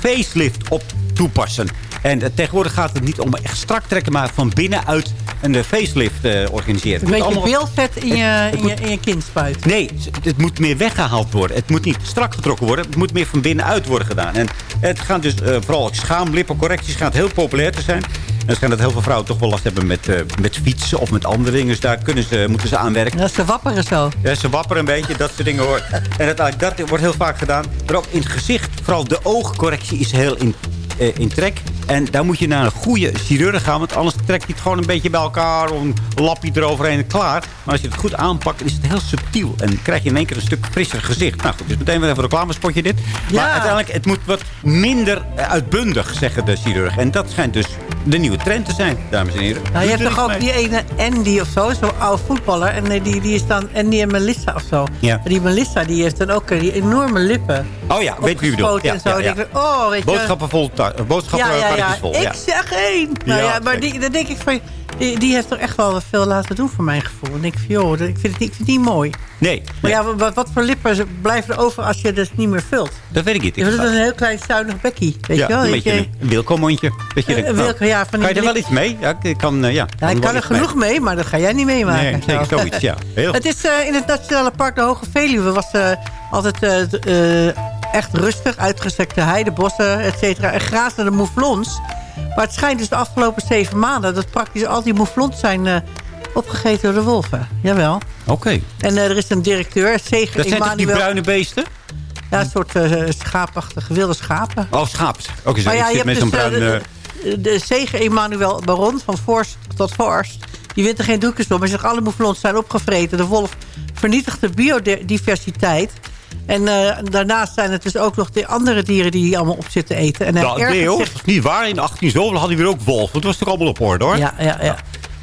facelift op toepassen. En eh, tegenwoordig gaat het niet om echt strak trekken, maar van binnenuit een eh, facelift eh, organiseren. Een beetje beeldvet in je, in, je, in je kin spuiten. Nee, het moet meer weggehaald worden. Het moet niet strak getrokken worden. Het moet meer van binnenuit worden gedaan. En het gaat dus eh, vooral schaamlippencorrecties gaat heel populair te zijn. En dan schijnt dat heel veel vrouwen toch wel last hebben met, met fietsen of met andere dingen. Dus daar kunnen ze, moeten ze aan werken. Dat is te wapperen zo. Ja, ze wapperen een beetje, dat soort dingen hoor. En uiteindelijk, dat wordt heel vaak gedaan. Maar ook in het gezicht, vooral de oogcorrectie is heel in, in trek. En daar moet je naar een goede chirurg gaan. Want anders trekt hij het gewoon een beetje bij elkaar. Of een lapje eroverheen en klaar. Maar als je het goed aanpakt, is het heel subtiel. En krijg je in één keer een stuk frisser gezicht. Nou goed, dus meteen weer even een reclamespotje dit. Maar uiteindelijk, het moet wat minder eh, uitbundig, zeggen de chirurg. En dat schijnt dus de nieuwe trend te zijn, dames en heren. Nou, je hebt toch ook mee. die ene Andy of zo, zo'n oude voetballer. En eh, die, die is dan Andy en Melissa of zo. Ja. Die Melissa die heeft dan ook eh, die enorme lippen. Oh ja, weet wie je bedoelt. Ja, en zo. ja, En ja. ik denk, oh, weet je. Boodschappen vol, boodschappen ja, ja, vol. Ik zeg één. Nou Ja, maar die, dan denk ik van... Die, die heeft toch echt wel veel laten doen voor mijn gevoel. En ik vind, joh, dat- ik vind het, niet- ik vind het niet mooi. Nee, Maar ja, wat, wat voor lippen blijven er over als je dus niet meer vult? dat weet ik niet. Ik Dat is een heel klein zuinig bekkie, weet ja, je wel? een beetje eh, een, een wilco-mondje. Dat je denkt, ja, van kan je er wel iets mee? Ja, ik kan, eh, ja. Ja, ik kan er mee. genoeg mee, maar dat ga jij niet meemaken. Nee, zeker Zo. zoiets, ja. Heel Het is eh, in het Nationale Park de Hoge Veluwe was eh, altijd eh, eh, echt rustig. Uitgestrekte heidebossen, et cetera. En de mouflons. Maar het schijnt dus de afgelopen zeven maanden... dat praktisch al die mouflons zijn eh, opgegeten door de wolven. Jawel. Oké. En eh, er is een directeur, Zeger Dat zijn toch die bruine beesten? Ja, een soort eh, schaapachtige wilde schapen. Oh, schaap. Oké, zo. Maar ja, je met hebt zo'n dus, bruin... de, de Zeger Emanuel Baron, van Forst tot Forst... die wint er geen doekjes om. Hij zegt, alle mouflons zijn opgevreten. De wolf vernietigt de biodiversiteit. En eh, daarnaast zijn het dus ook nog de andere dieren die hier allemaal op zitten eten. En nou, nee hoor, dat is niet waar. In 18 zoveel hadden we weer ook wolf. Dat was toch allemaal op orde hoor? Ja, ja, ja.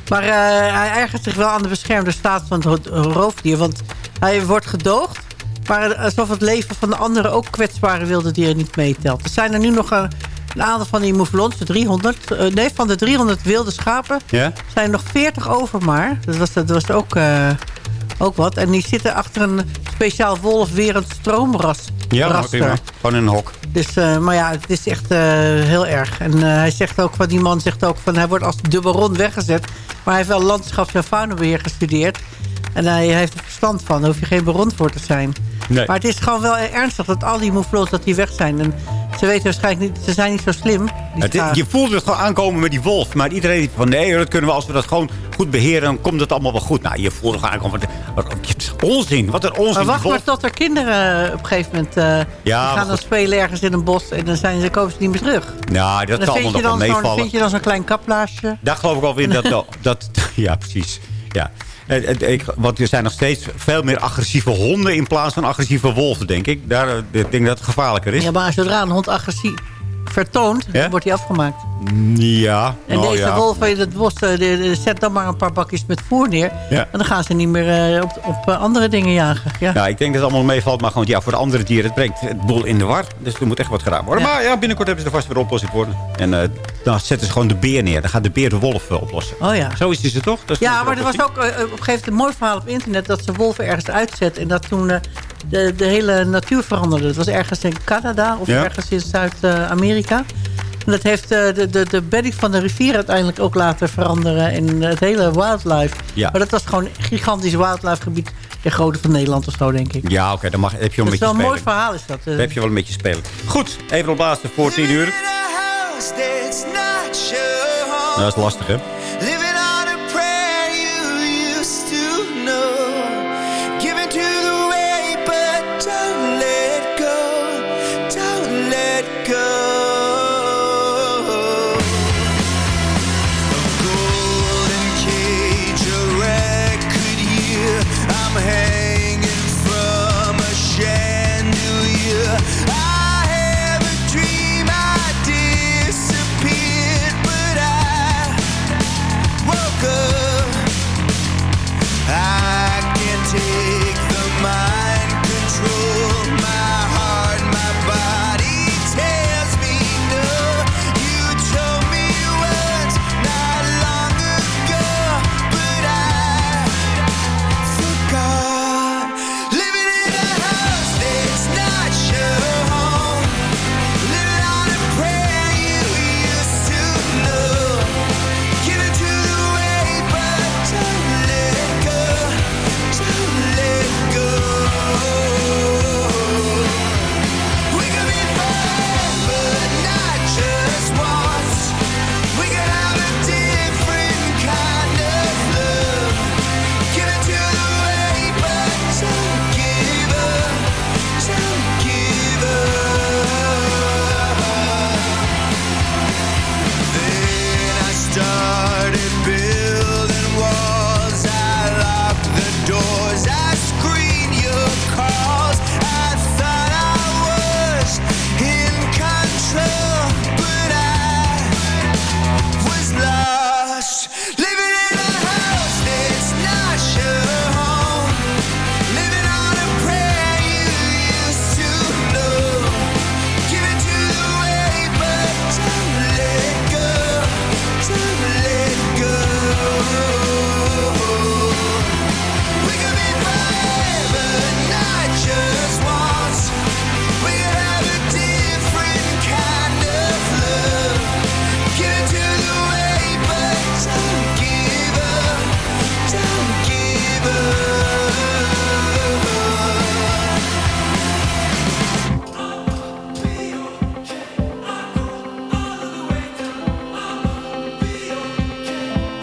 Maar eh, hij ergert zich wel aan de beschermde staat van het ro- roofdier. Want hij wordt gedoogd. Maar alsof het leven van de andere ook kwetsbare wilde dieren niet meetelt. Er zijn er nu nog een, een aantal van die mouflons, de 300. eh, nee, van de 300 wilde schapen zijn er nog 40 over maar. Dat was, dat was ook, ook wat. En die zitten achter een speciaal wolfwerend stroomras. Ja, prima. Gewoon in een hok. Dus, eh, maar ja, het is echt eh, heel erg. En eh, hij zegt ook van, die man zegt ook van, hij wordt als de baron weggezet. Maar hij heeft wel landschaps- en faunabeheer gestudeerd. En hij heeft er verstand van. Daar hoef je geen baron voor te zijn. Nee. Maar het is gewoon wel ernstig dat al die mouflons dat die weg zijn. En ze weten waarschijnlijk niet, ze zijn niet zo slim. Het, je voelt het gewoon aankomen met die wolf. Maar iedereen van nee, dat kunnen we als we dat gewoon goed beheren. Dan komt het allemaal wel goed. Nou, je voelt het gewoon aankomen. Wat, wat, het is onzin. Wat een onzin. maar wacht maar tot er kinderen eh, op een gegeven moment... eh, Ja, gaan dan spelen ergens in een bos. En dan, zijn ze, komen ze niet meer terug. Nou, dat zal dan allemaal nog wel dan meevallen. vind je dan zo'n klein kaplaasje. Daar geloof ik wel weer dat, dat, dat... Ja, precies. Ja. Want er zijn nog steeds veel meer agressieve honden... in plaats van agressieve wolven, denk ik. Daar, eh, ik denk dat het gevaarlijker is. Ja, maar zodra een hond agressief vertoont, Ja? wordt hij afgemaakt. Ja. En oh, deze ja. wolven in het bos, zet dan maar een paar bakjes met voer neer. Ja. En dan gaan ze niet meer eh, op, op eh, andere dingen jagen. Ja. Nou, ik denk dat het allemaal meevalt. Maar gewoon, ja, voor de andere dieren, het brengt het boel in de war. Dus er moet echt wat gedaan worden. Ja. Maar ja, binnenkort hebben ze er vast weer een oplossing voor. En eh, dan zetten ze gewoon de beer neer. Dan gaat de beer de wolf oplossen. Oh ja. Zo is het toch? Ja, maar er was ook op een gegeven moment een mooi verhaal op internet... dat ze wolven ergens uitzetten en dat toen de, de hele natuur veranderde. Het was ergens in Canada of Ja. ergens in Zuid-Amerika. En dat heeft eh, de, de, de bedding van de rivier uiteindelijk ook laten veranderen... in het hele wildlife. Ja. Maar dat was gewoon een gigantisch wildlife gebied de grote van Nederland of zo, denk ik. Ja, oké, dan mag, heb je wel Dat een is beetje wel een spelen. mooi verhaal, is dat. eh. Dan heb je wel een beetje spelen. Goed, even op laatste voor 10 uur. Nou, dat is lastig, hè? Let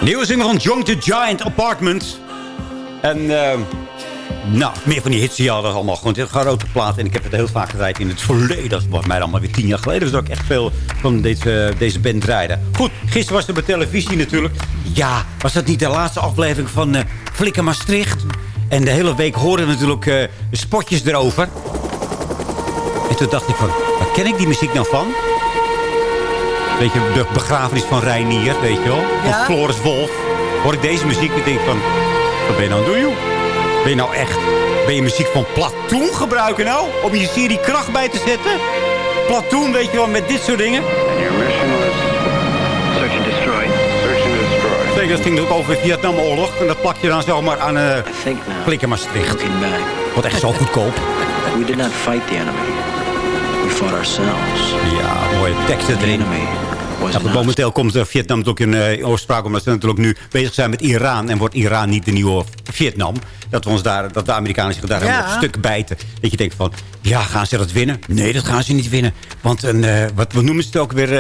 Nieuwe single van Young the Giant Apartment. En, eh, nou, meer van die hits die hadden allemaal. Gewoon een grote plaat. En ik heb het heel vaak gedraaid in het verleden. Dat was mij allemaal weer tien jaar geleden. Dus dat ik echt veel van deze, deze band draaide. Goed, gisteren was er bij televisie natuurlijk. Ja, was dat niet de laatste aflevering van eh Flikker Maastricht? En de hele week hoorden we natuurlijk eh, spotjes erover. En toen dacht ik van, waar ken ik die muziek nou van? Weet je, de begrafenis van Reinier, weet je wel? Van Ja. Floris Wolf. Hoor ik deze muziek en denk van... Wat ben je nou aan het doen, joh? Ben je nou echt... Ben je muziek van Platoon gebruiken nou? Om je serie kracht bij te zetten? Platoon, weet je wel, met dit soort dingen? Your mission was search and destroy. Search and destroy. Zeker, dat ging ook over de Vietnamoorlog. En dat plak je dan zomaar aan uh, Flikker Maastricht. Wat echt zo goedkoop. We did not fight the enemy. We fought ourselves. Ja, mooie teksten erin. Ja, goed, momenteel komt uh, Vietnam natuurlijk in uh, oorspraak... omdat ze natuurlijk nu bezig zijn met Iran... en wordt Iran niet de nieuwe Vietnam. Dat, we ons daar, dat de Amerikanen zich daar helemaal op stuk bijten. Dat je denkt van, ja, gaan ze dat winnen? Nee, dat gaan ze niet winnen. Want een, uh, wat, noemen ze het ook weer?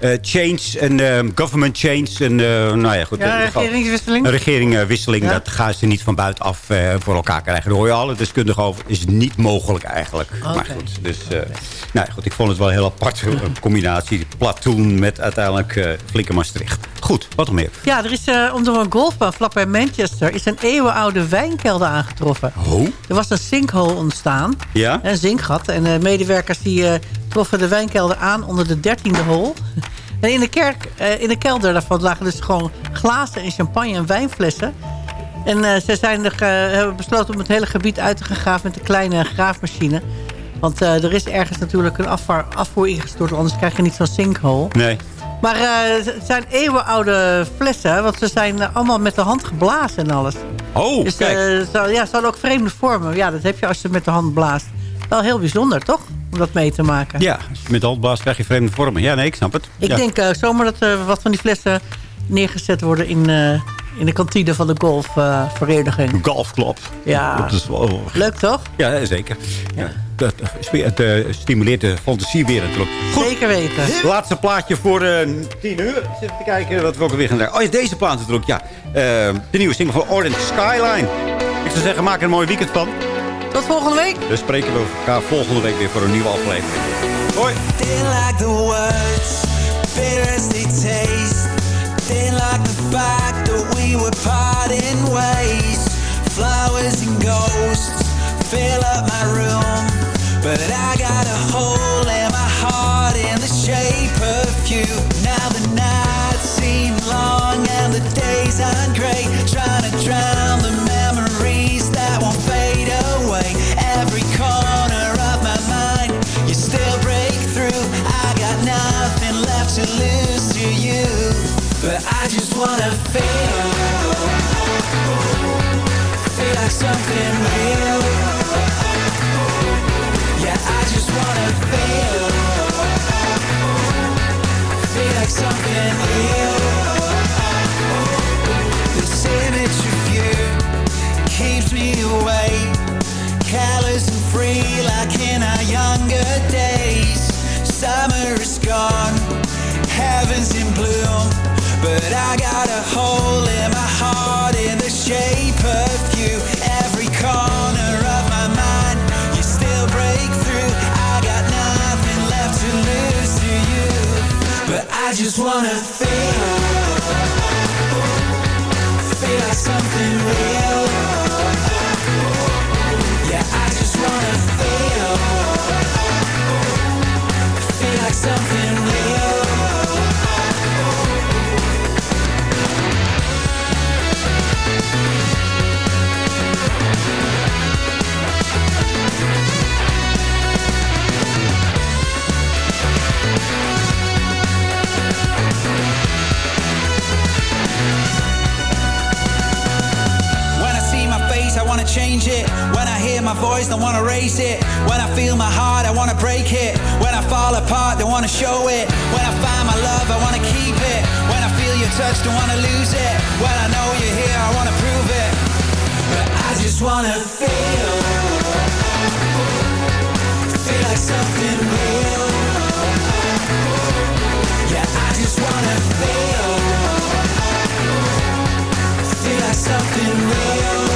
Uh, change, een government change. En, nou ja, goed, Ja, regeringswisseling. Een regeringwisseling, Ja. dat gaan ze niet van buitenaf voor elkaar krijgen. Daar hoor je alle deskundigen over. is niet mogelijk eigenlijk. Maar goed, dus... nou ja, goed, ik vond het wel een heel apart een combinatie. Platoon met uiteindelijk uh, Flikker Maastricht. Goed, wat nog meer? Ja, er is uh, onder een golfbaan vlakbij Manchester... is een eeuwenoude wijnkelder aangetroffen. Oh? Er was een sinkhole ontstaan. Ja? Een zinkgat. En de medewerkers die uh, troffen de wijnkelder aan onder de dertiende hol. En in de, kerk, uh, in de kelder daarvan lagen dus gewoon glazen en champagne en wijnflessen. En uh, ze zijn er, hebben besloten om het hele gebied uit te gaan graven met een kleine graafmachine. Want er is ergens natuurlijk een afvoer, afvoer ingestort, anders krijg je niet zo'n sinkhole. Nee. Maar uh, het zijn eeuwenoude flessen, want ze zijn uh, allemaal met de hand geblazen en alles. Oh, dus, kijk. Uh, zo, ja, ze hadden ook vreemde vormen. Ja, dat heb je als je met de hand blaast. Wel heel bijzonder, toch? Om dat mee te maken. Ja, als je met de hand blaast krijg je vreemde vormen. Ja, nee, ik snap het. Ik ja. denk uh, zomaar dat uh, wat van die flessen neergezet worden in, uh, in de kantine van de golfvereniging. Golfclub. Ja. Dat is wel... Leuk toch? Ja, zeker. Ja. Het, het eh, stimuleert de fantasie weer natuurlijk. Goed. Zeker weten. Laatste plaatje voor eh 10 uur. Ik zit even te kijken wat we ook weer gaan draaien. Oh ja, deze plaat natuurlijk. Ja. Eh, de nieuwe single van Orange Skyline. Ik zou zeggen, maak er een mooi weekend van. Tot volgende week. We spreken we elkaar volgende week weer voor een nieuwe aflevering. Hoi. Didn't like the words, bitter as they taste. Didn't like the fact that we were parting ways. Flowers and ghosts fill up my room. But I got a hole in my heart in the shape of you. Now the nights seem long and the days aren't great. Trying to drown the memories that won't fade away. Every corner of my mind, you still break through. I got nothing left to lose to you. But I just wanna feel, feel like something real. But I got a hole just wanna feel, my voice, I wanna raise it. When I feel my heart, I wanna break it. When I fall apart, don't wanna show it. When I find my love, I wanna keep it. When I feel your touch, don't wanna lose it. When I know you're here, I wanna prove it. But I just wanna feel, feel like something real. Yeah, I just wanna feel, feel like something real.